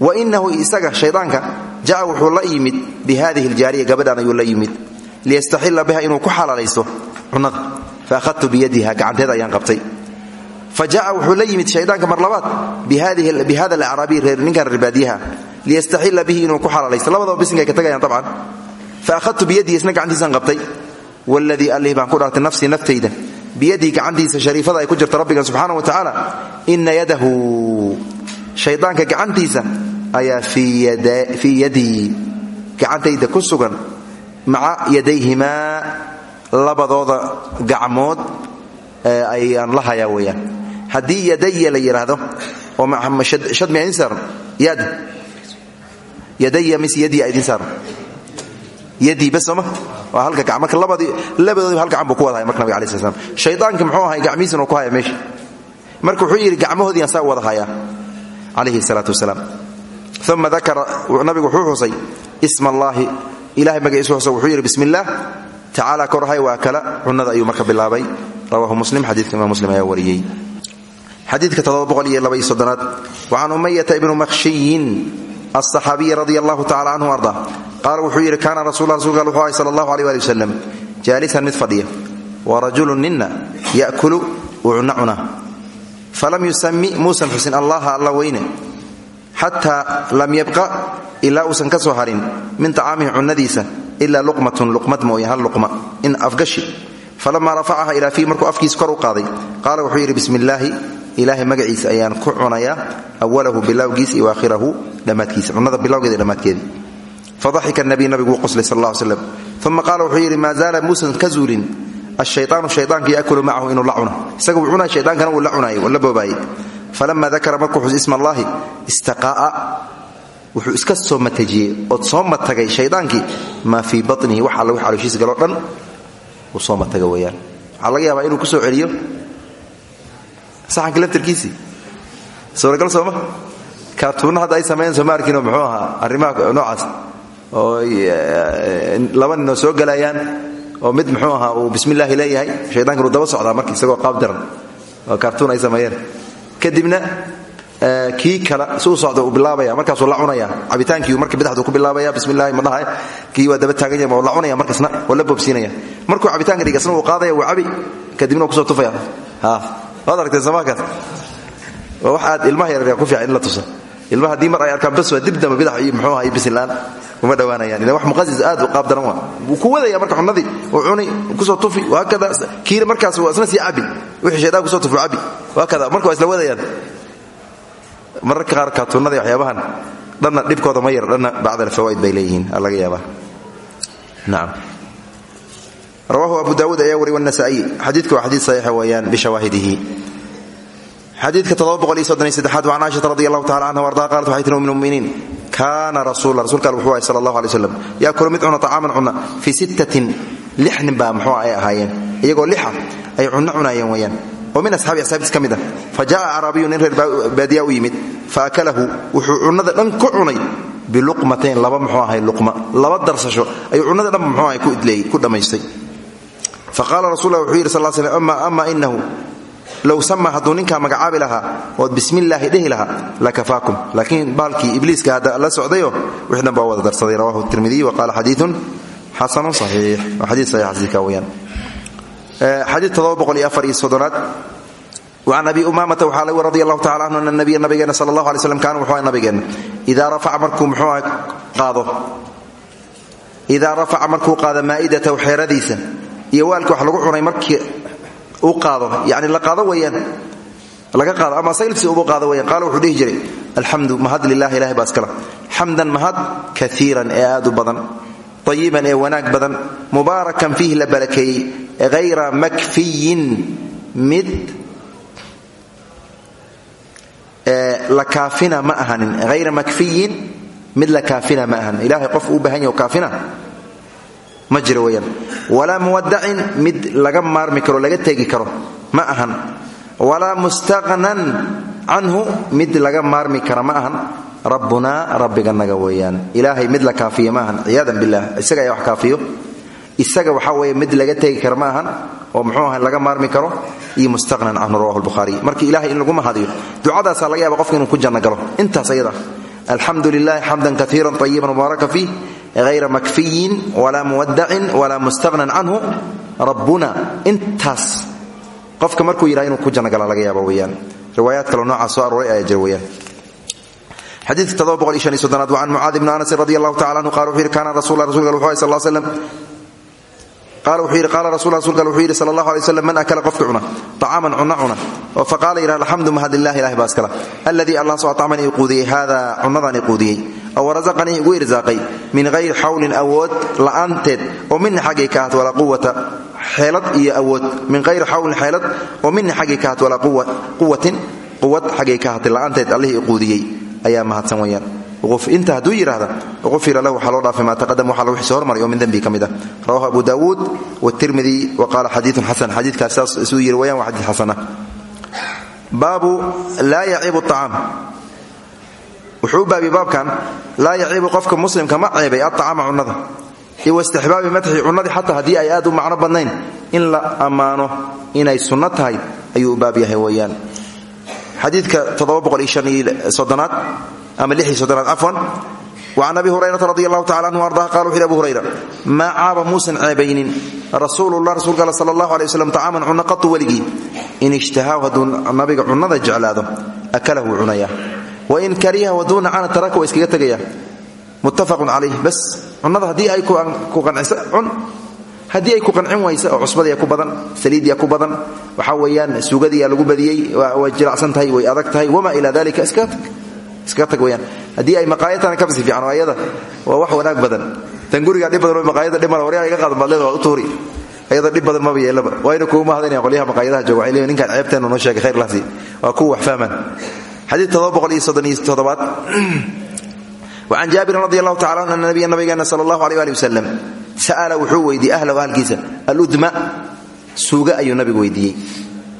wa inahu isaga shaydaanka ja'a wuxuu la yimid bi hadihi aljaariya gabadhan ayuu la yimid liyastaxila biha inuu ku xalaalaysto cunnada fa ahadtu biyadiha gacanteeda ayaan qabtay fa wuxuu la yimid shaydaanka mar labaad bi hada alacraabiy ninkan reerbaadiyaha liyastaxila bihi inuu ku xalaalaysto labadaba bisinka ka tagayaan abcan fa ahadtu biyadihi isna gacantiisaan qabtay wladii allih baan ku dhaartay nafsii naftayda biyadii gacantiisa shariifada ay ku jirta rabbigan subxaana wa tacaala ina yadahu shaydaanka gacantiisa ayaa fii yadii gacantayda ku sugan maca yadayhimaa labadooda gacmood ayaan la hayaa weyaan haddii yadaya la yidhaahdo oo shadmi idin saaran yad yadaya mise yadii saaran yadii bas sooma? Waa halka marka labadoodii hal gacan buu ku wada haya marka nabig alai sl shaydaanka muxuu ahay gacmihiisuna ku haya meesha marka wuxuu yidhi gacmahoodiiaan saa wada hayaa calayhi salaatu wasalaam. Uma dakara nabigu wuxuu xusay isma allaahi ilahay magaciisu xusa wuxuu yidhi bismi illaah tacaala korhay waa kala cunnada ayuu marka bilaabay. Rawahu muslim xadiidka imam muslim ayaa wariyey. Xadiidka aad wacan umayata ibnu makhshiyin aaabiyi radi allahu tacala anhu arda qaala wuxuu yidhi kaana rasul rasulka wuxuu ahay sal allahu aleh ali wasalam jaalisan mid fadhiya wa rajulu nina yakulu uu cunna cunaa falam yusami muusan xusin allaha alla weyne xataa lam yabqa ilaa uusan ka soo harin min tacaamihi cunnadiisa ilaa luqmatun luqmad mooya hal luqma in afgashi falamaa rafacaha ilaa fiihi markuu afkiis kor u qaaday qaala wuxuu yidhi bismi ilaahay magaciisa ayaan ku cunayaa. Awalahu bilowgiisa iyo aakhirahu dhammaadkiisa cunnada bilowgeeda dhammaadkeedii fadaxika nabiy nabigu qoslay sal alla slam uma qaala wuxuu yidhi maa zaala muusan ka zuulin. Ashayaanu shaydaanka yaakulu macahu inuu la cuno. Isaga wuu cunaya shaydaankana wuu la cunaayay la boobaayey falama dakara xus isma allaahi istaqaa'a. Wuxuu iska soo matajiyey ood soo matagay shaydaankii maa fii banihi wax alla wix calooshiisa galoo dhan. Uu soo mataga weeyaan. Waxaa laga inuu ku soo celiyo saxanka laftarkiisii suuragal sooma? Kaartuunna hadda ay sameeyeen sooma arkiinoo muxuu ahaa arrimaha noocaas. Oo laba ninoo soo galayaan oo mid muxuu ahaa uu bismi illaahi leeyahay shaydaankan uu daba socdaa marka isagoo qaab daran oo kaartuun ay sameeyeen. Kadibna kii kale si u socda uu la cunaya cabitaankii marka bidxdu ku bilaabaya bismi illahi ma dhahay. Kii waa daba taagan yahay waa la cunaya markasna waa la boobsiinaya. Markuu cabitaanka dhiga isna uu qaadaya waa cabi. Kadibna uu ku soo tufaya waad wax aad ilmaha yaryar ku fiican in la tuso. Ilma haddii ay arkaan bas waa dibdamba bidax iyo muxuu ahay bislaan uma dhowaanayaan ila wax muqasis aad u qaab daran waa. Ku wadaya marka cunadii uu cuni ku soo tufi waakada kiina markaas waa isna sii cabi wixii shaydaan ku soo tufi cabi waakada marka isla wadayaan. Mararka qaar kaatuunada waxyaabahan. Dhanna dhibkooda ma yar dhanna bacd alfawaa'id bay leeyihiin. Laga yaabaa. Nacam rawahu abu daawuud ayaa wari wanasa'iy xadiidka waa xadiid saxiixa weeyaan bishawaahidihi xadiidka aad an caaishaa radi allahu tacala anha ardaa qaalat waxay tii muminiin kaana rasuula rasuulka al wuxuu ahay sala allahu alay waslam yaakulu mid cuna طacaaman cuna fii sittatin lix nin baa muxuu ay ahaayeen. Iyagoo lixa ay cunno cunaayeen weeyaan. Oo min asxaabi asxaabtiis ka mid ah. Fa jaءa acraabiyu nin reer baadiya u yimid faakalahu wuxuu cunnada dhan ku cunay biluqmatayn laba muxuu ahay luqma faqaala rasul wuxuu yidhi sal l slam ama inahu low sama hadduu ninkaa magacaabi lahaa ood bismillaahi dhehi lahaa lakafaakum. Laakiin baalkii ibliiska hadda la socdayo wix dhan baa wada darsaday. Rawahu tirmidiy wa qaala xadiiun xasanu saxiix. Xadii saxiix xadiidka weyaan xadiid aad an abi umamata waxaa lagu radi allahu tacala anhu ana nabiya nabigeena sal allah alay slam kaana wuxuu aha nabigeenna idaa rafaca markuu muxuu qaado. Idaa rafaca markuu qaado maa'idatahu xeeradiisa iyo waalka wax lagu cunay markii uu qaado yani la qaado weyaan laga qaado ama saylsi ubu qaado weyaan qaala wuxuu dhihi jiray alxamdu mahad lilahi ilahay baa iskala mahad kaiiran ee badan ayiban ee wanaag badan mubaarakan fiih la barakeeyey hayra makfiyin mid la kaafina ma ahanin hayra makfiyin mid la kaafina ma ahanin. Ilahay qof uu baahan yaho kaafina ma jiro weyaan walaa muwadacin mid laga maarmi karo laga tegi karo ma ahan. Walaa mustaqnan canhu mid laga maarmi kara ma ahan. Rabbunaa rabbiganaga weeyaan. Ilaahay mid la kaafiyo ma ahan. Ciyaadan bilah isaga wax kaafiyo. Isaga waxaa weeye mid laga tegi kara ma ahan. Oo muxuu aha laga maarmi karo iyo mustaqnan canhu rawahu lbukhaariy marka ilahay in lagu mahadiyo ducadaasaa laga yaaba qofka ku janno galo intaas ayada alxamdu lilahi xamdan mubaaraka fiih hayra makfiyin walaa muwadacin walaa mustaqnan canhu rabbuna intaas qofka markuu yidhaha inuu ku janno gala laga yaaba weyaan riwaayaad kaloo noocaa soo arooray ayaa jira weyaan xadiidka aad an mucaadi bni anasin radi allahu tacala anhu qala wuxuu yidhi kaana rasul rasulka wuxu sal slam qaala wuxuu yidhi qaala rasul rasulka wuxuu yidhi sala allahu alay slam man akala qofka cuna طacaaman cuna cuna oo faqaala yidhaha alxamdu mahad lilah ilahi baa iskala alladii allah soo acamanii quudiyey hada cunadan i quudiyey oo warasaqanii igu irsaaqay min hayri xawlin awood la'aanteed. Oo mina xaggay ka ahat walaa quwata xeelad iyo min hayri xawlin xeelad. Oo mina xaggay ka ahat walaa quwatin quwad xaggay ka ahatay la'aanteed. Allihii i quudiyey. Ayaa mahadsan inta hadduu yidhaahda ufira lahu waxaa loo dhaafay maa taqadam waxa lagu xisi hormaray min dembi ka ah. Rawahu abu daawuud wtirmidi wa qaala xadiiun xasan. Xadiikaas saas isuu yiri wayaan waa xadii xasana. Baabu laa yaciibu acaam wuxuu u baabi baabkan laa yaciibu qofka muslimka ma ceebay aacama unada iyo waistixbaabi madxi cunadii xataa haddii ay aad u macno badnayn in la ammaano inay sunno tahay ayuu u baab yahay weyaan xadiidka aad ama aad afwan. Wacan abi hurayrata radi allahu anhu arda qala wuxu hi hurayra maa caaba muusan ceebaynin. Rasuulullah rasuulka all sala allahu alay waslam tacaaman in ishtahaaw hadduu nabiga cunnada jeclaado akalahu wuu wain kariha hadduu nacana taraka waa iskaga tegaya muttafaqun calayh. Bas cunnada haddii ay ku qancisa cun haddii ay ku qancin waysa oo cusbadiya ku badan saliidiya ku badan waxaa weeyaan suugadiyaa lagu badiyey way jilacsan tahay way adag tahay wamaa ila dalika iskaga tag iskaga tag ay maqaayatana ka basi fiican ayada waa wax wanaag badan. Tan gurigaa dhib badan oo maqaayada dhimala waryaa iga qaadan baad leeda u tuuri ayada dhib badan maba yeelaba. Waa kuuma hadlaynaya qolyaha maqaayadaha jooga waxay leeyihiin ninkaan ceebteenu noo sheegay khayr lahsi waa kuwa wax fahmaan wacan jaabirin radi allahu tacala anhu ana nabiya nabigeena sala allahu aleyh ali wasalam sa'ala wuxuu weydiiyey ahlahu ahalkiisa aludma suuga ayuu nabigu weydiiyey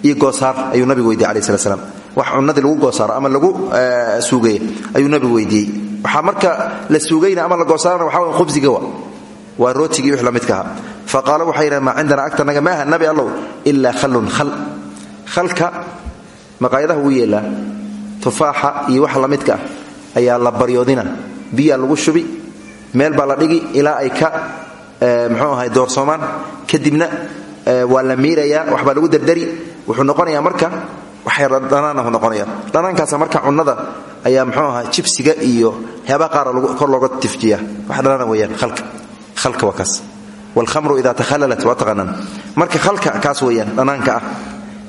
iyo goosaar ayuu nabigu weydiye alai slat slam wax cunnadii lagu goosaaro ama lagu suugeeya ayuu nabigu weydiiyey. Waxaa marka la suugayna ama la goosaarana waxa way khubsiga wa waa rootigii wix la midka aha fa qaala waxay yidhahen maa cindana agtanaga maaha nabi allow ilaa khallun khal. Khalka maqaayadaha wuu yeelaa tufaaxa iyo waxa la midka ah ayaa la baryoodina. Biyaa lagu shubi meel baa la dhigi ilaa ay ka mxuu ahay doorsoomaan kadibna waa la miirayaa waxbaa lagu dardari. Wuxuu noqonayaa marka waxay dhanaanahu noqonaya dhanaankaasa marka cunnada ayaa mxuu ahaa jibsiga iyo heebaha qaara kor looga tifjiya wax dhanana weyaan halka halka waa kaas. Wlhamru ida tahallalat waa taqaanaan. Marka halka kaas weyaan dhanaanka ah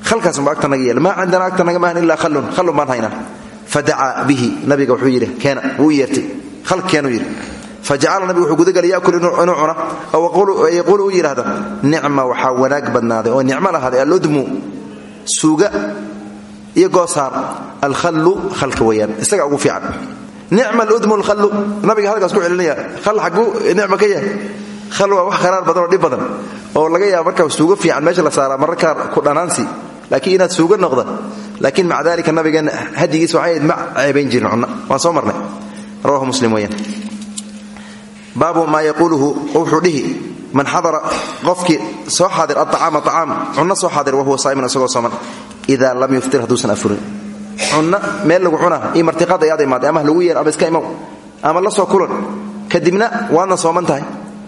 halkaas unba agta naga yeela. Maa cindana agta naga maahan ilaa khallun. Khallun baan haynaa. Fadacaa bihi. Nabiga wuxuu yidhi keena. Wuu yeertay. Halka keenuu yidhi. Fajacala nabigu wuxuu gudagalay yakul inuu cuna oo yaquulu u yidhaahda nicma waxaa wanaag badnaaday oo nicmo lahaaday aludmu suuga iyo goosaar alhallu halka weyaan isaga ugu fiican. Nicma aludmu alhallu nabiga halkaas ku celinaya hal xaguu nicma ka yahay. Hal waa wax kharaar badan oo dhib badan. Oo laga yaaba suugo fiican meesha la saaraa mararkaa ku dhanaansi laakiin inaad suuga noqda. Laakiin maca dalika nabigeenna hadigiis waxay ma ceebayn jirin cunno. Waan soo marnay. Rawahu muslim weyaan baabu maa wuxuu dhihi man xadara qofkii soo xaadir aacaama acaam cunno soo xaadir wahuwa saa'iman isagoo sooman ida lam yuftir hadduusan afurin. Cunno meel lagu cunaa iyo martiqaad ayaad imaaday ama lagu yeer ama iska imow ama la soo kulan kadibna waadna sooman tahay.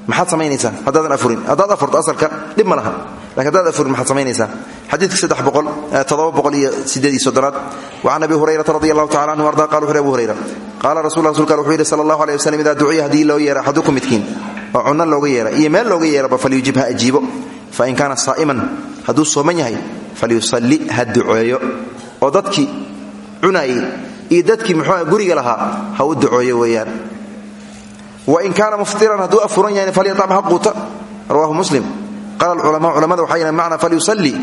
Maxaad samaynaysaa haddaadan afurin. Haddaad afurto asalka dhib ma laha. Lakin haddaad afurin maxaad samaynaysaa xadiidka aad wacan abi hurayrata radi allahu tacala anhu arda qala wuxu abu hurayra qaala rasul rasulka wuxuu yidhi sala allahu aleh waslm idaa duciya haddii loo yeera axadukum midkiin oo cunno looga yeera iyo meel looga yeeraba falyujib ha ajiibo. Fain kaana saa'iman hadduu sooman yahay falyusalli ha duceeyo oo dadkii cunaayey iyo dadkii muxuua guriga lahaa ha u duceeyo weeyaan. Wain kaana muftiran hadduu afuran yahay falyacam ha quuta rawahu muslim. Qaala culama culamada waxay macnaa falyusalli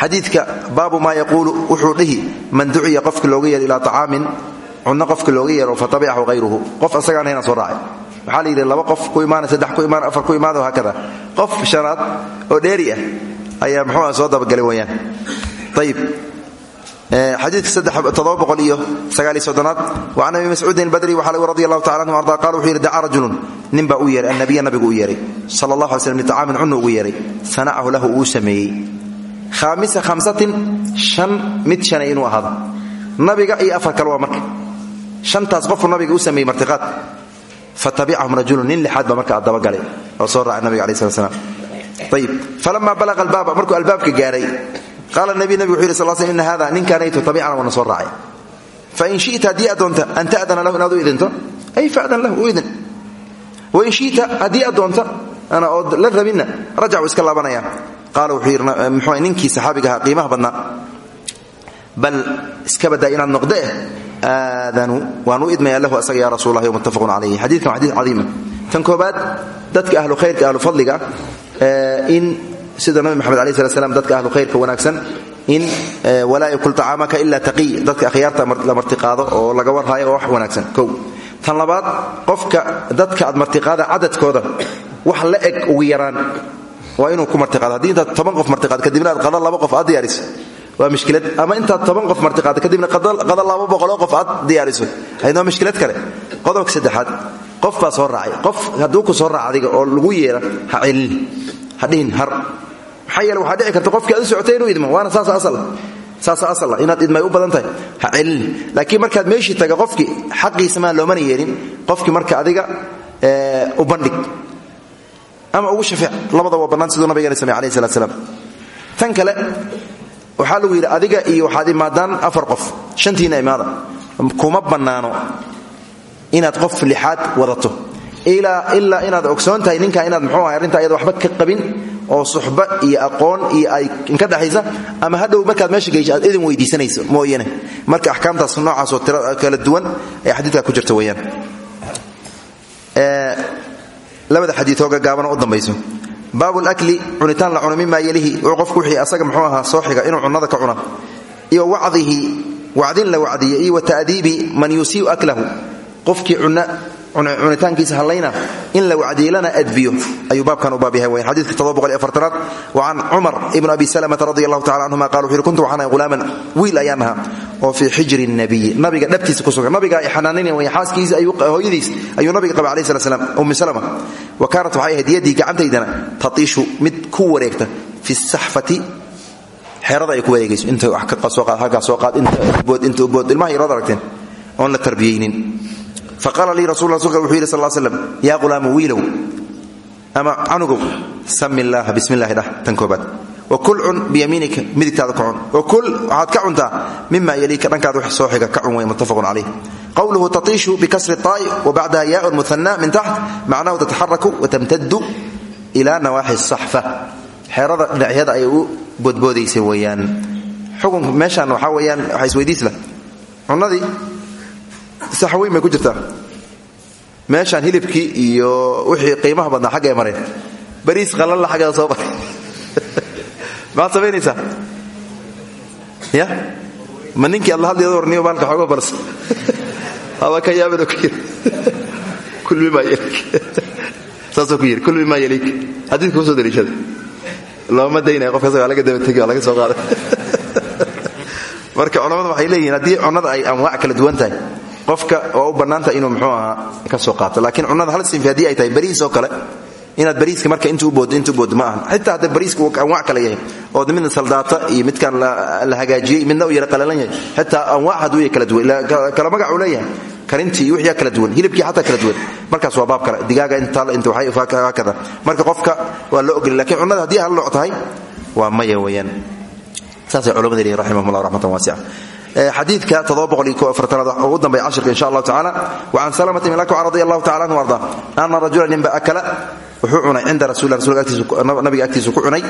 xadiidka baabu maa yaquulu wuxuu dhihi man duciya qofka looga yeero ilaa acaamin cunno qofka looga yeero fatabicahu hayruhu qof asagaana hena soo raacay. Waxaa la laba qof ku imaana saddex ku imaan afar ku imaado haakada qof shanaad oo dheeri ah ayaa muxuuha soo dabagalay weyaan ayib xadiidka iyo aad waan abi mascuudin badri waxa lg radi allahu tacala anhu arda qala wuxuu yidhi dacaa rajulun. Nin baa u yeeray annabiya nabigu u yeeray. Sala allah alay slm litacaamin cunnu ugu yeeray. Sanacahu lahu uu sameeyey. Khaamisa khamsatin shan mid shanay inuu ahaado. Nabiga iyo afar kale waa marka shantaas qofuu nabiga u sameeyey martiqaad fatabicahum rajulun nin lixaad baa marka dabagalay oo soo raacay nabiga alai ina hada ninkaanaytu tabicana waana soo raacay. Fain shita haddii aad doonta an ta'dana lahu inaad u idinto ay fadan lahu u idin wain shita haddii aad doonta ana ood la rabinna rajac uu iska laabanaya qaala wuxuu yidhi mxuu ninkii saxaabiga ahaa qiimaha badnaa. Bal iska badaa inaad noqde eh aadanu waan u idmaya lahu asaga ya rasuul allahi muttafaqun calayhi xadiidkan waa xadiid cadiima tan koobaad dadka ahlu khayrka ahlu fadliga in sida nabi maxamed alai slat slam dadka ahlu khayrka wanaagsan in walaa yakul tacaamaka ila taqiy dadka akhyaarta la martiqaado oo laga warhaayo oo wax wanaagsan. Kow. Tan labaad qofka dadka aad martiqaada cadadkooda wax la eg ugu yaraan waa inuu ku martiqaado. Haddii intaad toban qof martiqaado kadibna aad qada laba qof aad diyaariso. Waa mushkilad ama intaad toban qof martiqaado kadibna qada laba boqoloo qof aad diyaariso. Haydna waa kale. Qodobka saddexaad qof baa soo raacay qof hadduu ku soo raaca oo lagu yeera ha celin ha har maxaa yeele waxaa dhici karta qofkii aad u socotay inuu idmo waana saasa asal saasa asal ah inaad idmay u badan tahay. Ha celin. Laakiin meeshii taga qofkii xaqiisa maa loomana yeelin qofkii marka adiga u bandhig. Ama ugu shafeec labada waa bannaan siduu nabigeena samey alayh salat tan kale waxaa lagu yidhi adiga iyo waxaad imaadaan afar qof shantiina imaada kuma bannaano inaad qof lixaad wadato ilaa inaad ogsoon tahay ninka inaad mxuu ahay arrinta ayada waxba ka qabin oo suxba iyo aqoon iyo ay ka dhexaysa ama hadhow markaad meesha geyso idin weydiisanayso mooyane. Marka axkaamtaas noocaasoo tiro kala duwan ee xadiidka ku jirta weyaan labada xadiioo gagaabana u dambayso. Baabu lakli cunitaan la cuno mimaa yelihi qofku wixii asaga mxuu ahaa sooxiga inuu cunnada ka cuna iyo wacdihi wacdin la wacdiya wa ta'diibi man yusiiu aklahu. Qofkii cunitaankiisa hallayna in la wacdiilana adbiyo. Ayuu baabkan u baab yahay weyan xadidka aad wacan cumar ibn abi salamata radi allahu tacala canhuma qala kuntu waxaan ahay wiil ayaan ahaa oo fii xijri nabiyi nabiga dhabtiisa ku sugan. Nabiga ay xanaanaynayan way xaaskiisa hooyadiis ayuu nabiga qaba alayh slat slam salama wa kaanat waxay ahayd yaddii gacantaydana tatiishu mid ku wareegta fi saxfati xeerada ay ku wareegayso. Inta wax ka soo qaad halkaa soo qaad inta bood inta bood ilmaha yarood aragteen la tarbiyeynin faqaala lii rasul wuxuu yidhi sal l slam yaa qulaamu wiilow ama canugow sami illaaha bismi illahi dhah tan koobaad. Wakul cun biyamiinika midigtaada ka cun. Wakul waxaad ka cuntaa mima yaliika dhankaada wax soo xiga ka cun wey muttafaqun calayh qowluhu tatiishu bikasri taa'i wa bacdaha yaaun muhana min taxt macnahu tataxaraku watamtadu ila nawaaxi saxfa xeerada dhinacyada ay u boodboodaysay weyaan xukunka meeshaan waxaa weyaan waxaa isweydiisla cunadii saxweyn bay ku jirtaa meeshaan hilibkii iyo wixii qiimaha badnaa xagga ay mareen. Bariis qalalla xaggeeda soo maray (laughs) maxaad samaynaysaa ya? Ma ninkii adla hadlayad warniyo maalka xooga balse (laughs) aba ka yaabado ku yiri kul mimaa yalik saasuu ku yidhi (laughs) kul mimaa yalik xadiidka ku soo daliishada looma daynaya qofkas waa laga daba tegi waa laga soo qaaday. Marka culammadu waxay leeyihiin haddii cunnada ay anwaac kala duwan tahay qofka waa u bannaantahay inuu muxuu ahaa ka soo qaato. Laakiin cunnada hal sinfi haddii ay tahay bariis oo kale inaad bariiska marka intu uboodo intu uboodo ma ahan xitaa hadda bariiska uu anwaac kale yahay oo midna saldaata iyo midkan la hagaajiyey midna u yara qalalan yahay xitaa anwaac hadduu yahay kala duwan. Kala magac uu leeyahay karintii iyo wixyaa kala duwan hilibkii xataa kala duwan. Markaas waa baab kale. Digaaga inta inta waxay haakada marka qofka waa loo ogoli lakiin cunnada haddii hal nooc tahay waa maya weeyaan. Saasay culamada leeyihiin raximahumullah raxmatan waasica xadiidka ugu dambay cashirka insha allahu tacaala. Wacan salamata bin akwac radi allahu tacala anhu arda ana rajula ninba akala wuxuu cunay cinda rasul nabiga agtiisu ku cunay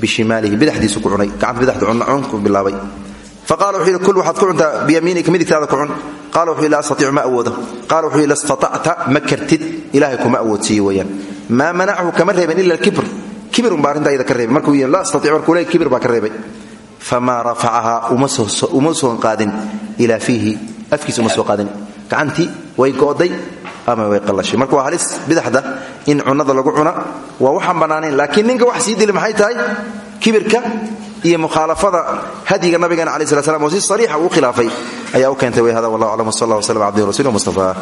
bishimaalihi bidaxdiisu ku cunay gacanta bidaxda cunku bilaabay. Faqala wuxuu yidhi kul waxaad ku cuntaa biyamiinika midigtaada ku cun. Qala wuxuu la astaiicu ma awoodo. Qala wuxuu yidhi lastatacta ma kartid ilahay kuma awoodsiiye weeyaan. Maa manachu kama reeben ila alkibr. Kibir unba arrinta markuu yidhi la astaiic markuu leey kibir baa ka famaa rafacahaa uma soo qaadin ilaa fiihi afkiisa uma soo qaadin. Gacantii way go'day ama way qallashay. Marka waa halis bidaxda in cunnada lagu cuna waa waxaan bannaanayn laakiin ninka wax sii dili maxay tahay? Kibirka iyo mukhaalafada hadyiga nabigeena calayi slat slam oo si sariixa uu khilaafay ayaa u keentay way hada wallah aclam w sal allah w slm abdihi rasuuli mustafa